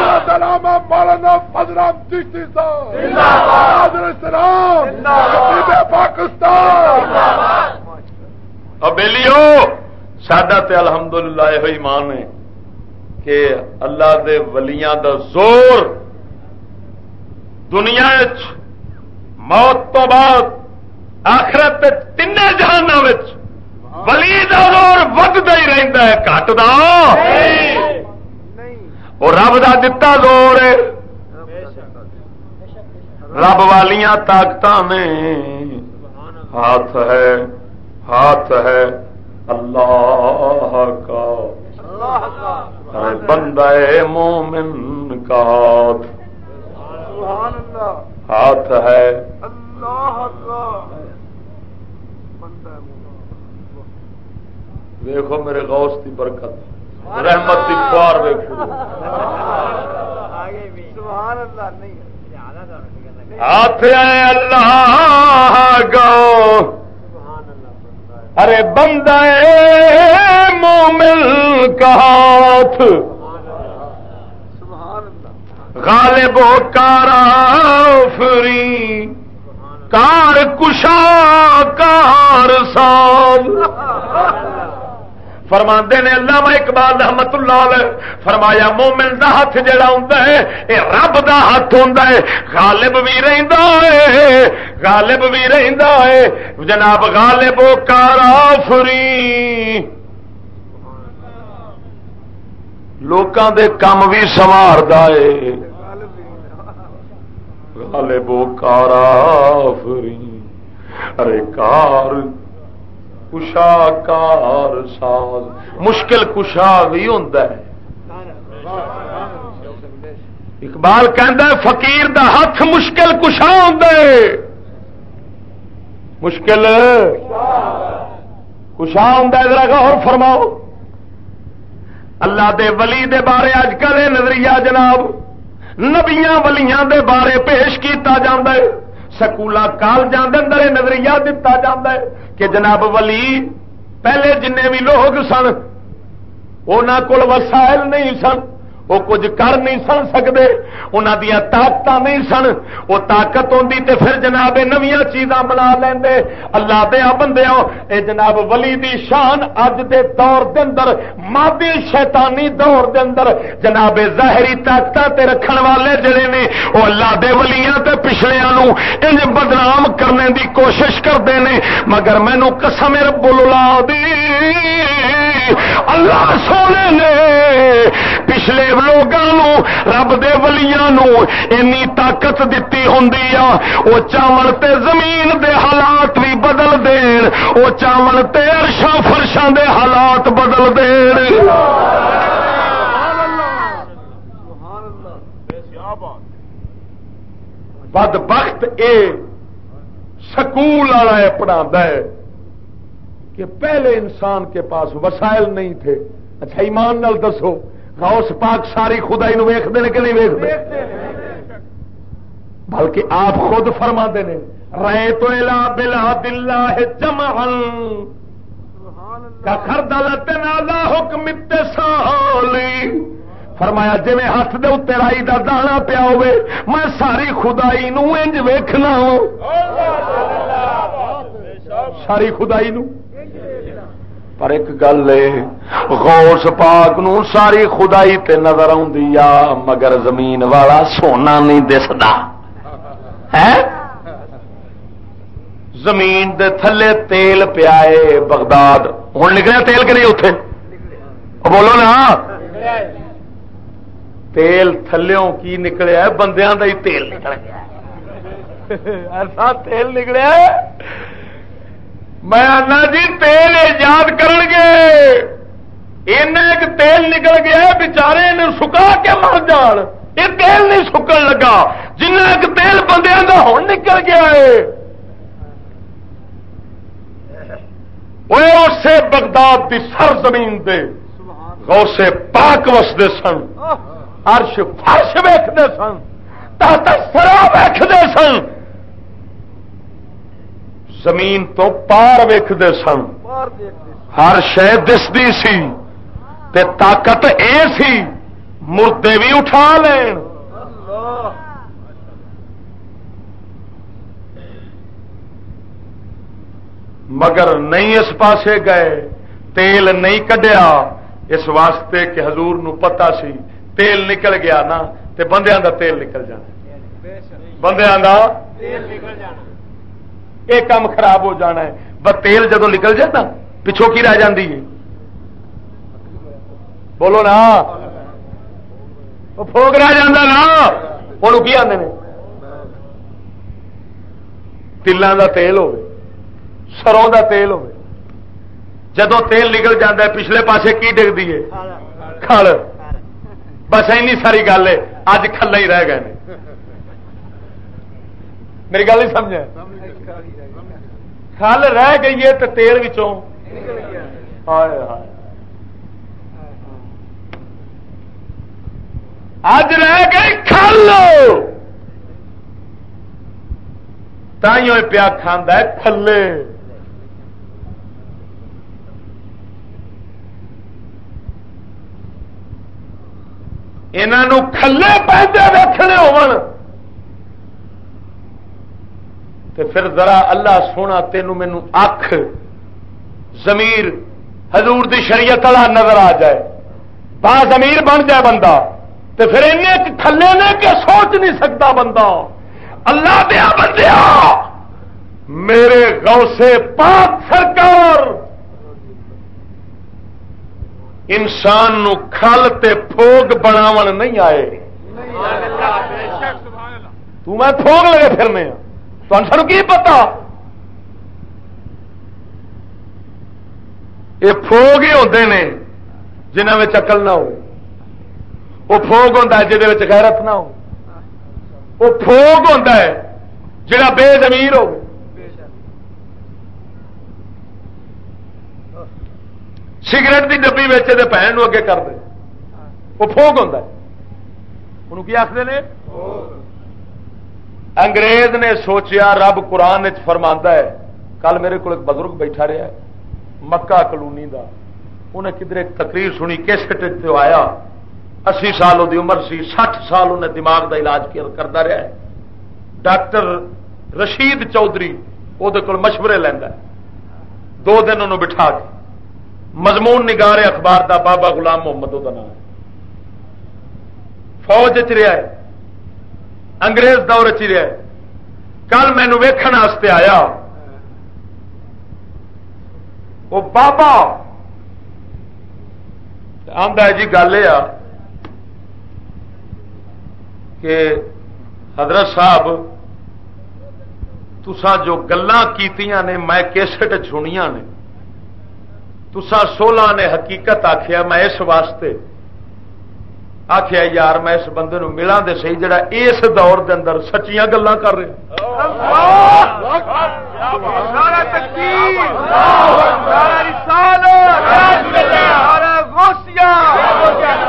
پاکستان۔ ابیلیو سڈا تے الحمدللہ یہ ایمان ہے کہ اللہ دے ولیاں دا زور دنیا موت تو بعد آخرت تین جہان ولی دا زور ودتا ہی رہتا ہے کٹ دا وہ رب دا دتا زور ہے۔ رب والیاں طاقت میں ہاتھ ہے ہاتھ ہے۔ اللہ کا۔ بندہ مومن کا ہاتھ۔ ہاتھ ہے۔ دیکھو میرے غوث کی برکت۔ رحمت کی پار ویکو ہاتھ ہے اللہ گو ارے بندہ مومل کا ہاتھ۔ غالب و کارا فری کار کشا کار سال فرما نے اللہ اقبال رحمت اللہ فرمایا مومن دا ہاتھ جڑا ہوں یہ رب دا ہاتھ ہوں غالب بھی رہتا ہے، غالب بھی رہتا ہے۔ جناب غالب و کارا فری۔ لوکاں دے کام بھی سوار ہے۔ غالب و کارا فری۔ ارے کار کشا کار ساز۔ مشکل کشا بھی ہوں اقبال کہ فقیر دا ہاتھ مشکل کشا ہوں مشکل کشا ہوں ذرا غور فرماؤ۔ اللہ دے ولی دے بارے اج کل نظریہ جناب۔ نبیاں ولیاں دے بارے پیش کیتا جاندے سکولا کالجاں دے اندر نظریہ دتا جاندے کہ جناب ولی پہلے جن بھی لوگ سن ان کو وسائل نہیں سن۔ وہ کچھ کر نہیں سن سکتے انہوں دیا طاقت نہیں سن۔ وہ طاقت ہوتی تے پھر جناب نویاں چیزاں بنا لیں اللہ دیا بندے اے جناب ولی دی شان اج دے دور دے اندر، مادی شیطانی دور دے اندر جناب ظاہری طاقت تے رکھن والے جڑے نے، وہ اللہ دے ولیاں تے پچھلیاں انج بدنام کرنے دی کوشش کرتے ہیں مگر مینو قسم رب دی اللہ سونے نے پچھلے لوگوں رب دے نو اینی طاقت دیتی ہوں وہ چاول تے زمین دے حالات بھی بدل دین وہ چاول تے ارشا فرشاں دے حالات بدل دین بد بخت اے سکول والا پڑھا ہے کہ پہلے انسان کے پاس وسائل نہیں تھے اچھا ایمان نال دسو غوث پاک ساری خدائی نو ویختے کہ نہیں ویختے بلکہ آپ خود فرما دے رہے تو الا بلا دلہ جمعن کا خردلت نالا حکم اتصالی فرمایا جی ہاتھ دے اتنے رائی دا دانا پیا ہوئے، میں ساری خدائی نو انج ویکھنا۔ ساری خدائی نو؟ پر ایک گل غوث پاک نو ساری خدائی تے نظر آ، مگر زمین والا سونا نہیں دستا ہے؟ زمین دے تھلے تیل پیا بغداد۔ ہوں نکلیا تیل کہ نہیں اتے بولو نا۔ تیل تھلوں کی نکلیا بندیاں دا ہی تیل نکل گیا ایسا تیل نکلیا میں آنا جی تیل ایجاد کر گے۔ ایک تیل نکل گیا بچارے سکا کے مر جان۔ یہ تیل نہیں سکن لگا۔ جنہ ایک تیل بندے کا ہوں نکل گیا ہے۔ وہ اسے بغداد کی سر زمین دے۔ غوث پاک وستے سن۔ ارش فرش ویختے سن۔ تحت سرا ویختے سن۔ زمین تو پار ویکتے سن۔ ہر شہ دستی سی تے طاقت اے سی مردے بھی اٹھا لین۔ مگر نہیں اس پاسے گئے تیل نہیں کڈیا۔ اس واسطے کہ حضور نو پتا سی تیل نکل گیا نا تے بندیاں دا تیل نکل جانا۔ بندیاں دا تیل نکل جانا۔ یہ کام خراب ہو جانا ہے۔ بس تیل جدو نکل جائے نا، پچھوں کی رہ جاتی ہے۔ بولو نا۔ فوک رہ جا نا۔ وہ کی آدھے تلان کا تیل ہو سروں کا تیل ہو جدو تیل نکل جاتا ہے، پچھلے پاسے کی ڈگتی ہے؟ کھڑ۔ بس اینی ساری گل ہے، اج کھلا ہی رہ گئے میری گل نہیں سمجھا کھل رہ گئی ہے تو تیل اج رہ گئی کھل۔ تائیوں پیا کھانا ہے کھلے انہوں کھلے پہنتے ویکنے ہو تو پھر ذرا اللہ سونا تینوں مینو اکھ زمیر حضور دی شریعت والا نظر آ جائے۔ با زمیر بن جائے بندہ۔ تو پھر ان تھلے نے کہ سوچ نہیں سکتا بندہ۔ اللہ دیا بندیا! میرے گو سے پاک سرکار! انسان نو کھل تے پھوگ بناو نہیں آئے۔ تو میں پھوگ لگے پھرنے ہاں سانو کی پتا؟ یہ فوگ ہی ہوتے ہیں جنہوں میں چکل نہ ہو۔ وہ فوگ ہوتا ہے جہد غیرت نہ ہو۔ وہ فوگ ہوتا ہے جڑا بے زمیر ہو۔ سگریٹ کی ڈبی ویچے تو بہن اگے کر دے۔ وہ فوگ ہوتا ہے۔ انہوں کی آخر نے؟ انگریز نے سوچیا رب قرآن فرما ہے، کل میرے کو ایک بزرگ بیٹھا رہا ہے، مکہ کلونی دا۔ انہیں کدھر ایک تقریر سنی کیسٹ آیا؟ اسی سال وہ عمر سی، سٹھ سال انہیں دماغ دا علاج کرتا رہا ہے۔ ڈاکٹر رشید چودھری وہ مشورے لینا دو دن انہوں بٹھا کے۔ مضمون نگارے اخبار دا بابا غلام محمد وہ نام فوج چ رہا ہے۔ انگریز دور چ رہا کل مینو ویکن آیا۔ وہ بابا۔ آدھا جی گل یہ کہ حضرت صاحب تسان جو گلان کیتیاں نے، میں کیسٹ چنیا نے۔ تسان سولہ نے حقیقت آخیا میں اس واسطے آخیا یار میں اس بندے نو ملا دے سی جڑا اس دور دے اندر سچیاں گلا کر رہے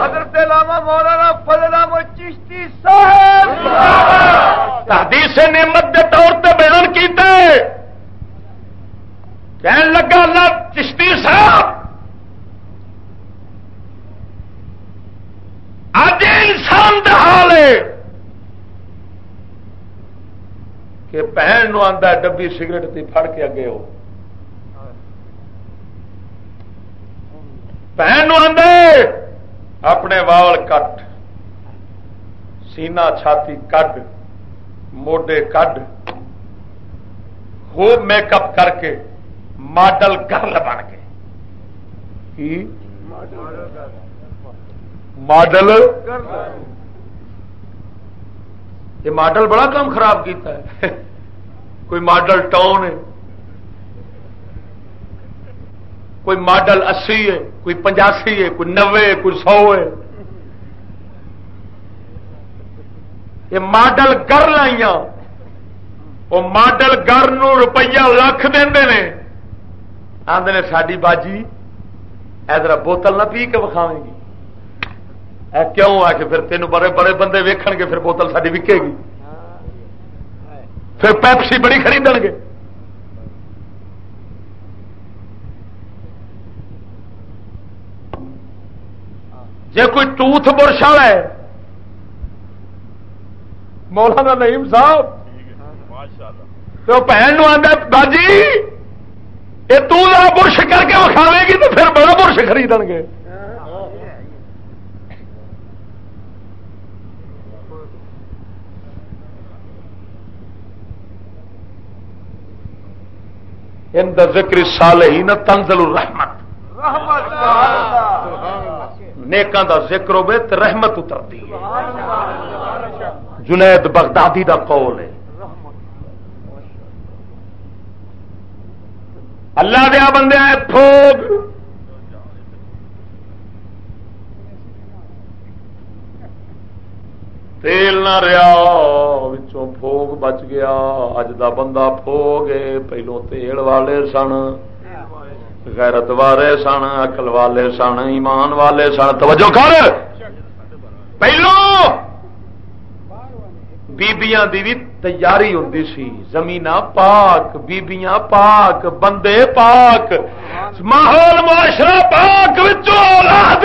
حضرت مولانا فضل چشتی صاحب کسی نعمت کے طور پہ بیان کیتے کہن لگا اللہ چشتی صاحب اج انسان کا حال ہے کہ بہن آتا ڈبی سگریٹ کی پھڑ کے اگے ہو بہن آدھے اپنے وال کٹ سینا چھاتی کڈ موڈے کڈ خوب میک اپ کر کے ماڈل گرل بن کے ماڈل یہ ماڈل بڑا کام خراب کیتا ہے کوئی ماڈل ٹاؤن ہے، کوئی ماڈل اسی ہے، کوئی پنجاسی ہے، کوئی نوے کوئی سو ہے۔ یہ ماڈل گر لائیاں، وہ ماڈل گر روپیہ لکھ دے آدھے ساری باجی ادھر بوتل نہ پی کے وکھاویں گی۔ اے کیوں؟ آ کے پھر تین بڑے بڑے بندے ویکھن گے، پھر بوتل ساری وکے گی۔ پھر پیپسی بڑی خرید گے۔ جی کوئی ٹوتھ برش والا ہے، مولانا نعیم صاحب، تو بہن آتا باجی یہ تا برش کر کے وکھاوے گی تو پھر بڑا برش خرید گے۔ ان دا ذکر صالحین تنزل الرحمت. نیکاں دا ذکر ہوے تو رحمت اترتی ہے. جنید بغدادی دا قول ہے. اللہ دیا بندے پھوگ. تیل نہ رہا پھوگ بچ گیا اج دا بندہ پھوگ پہلو تیل والے سن غیرت والے سن اکل والے سن ایمان والے سن توجہ کر پہلو بیبیاں دی بھی تیاری ہوں سی زمین پاک بیبیاں پاک بندے پاک ماحول معاشرہ پاک اولاد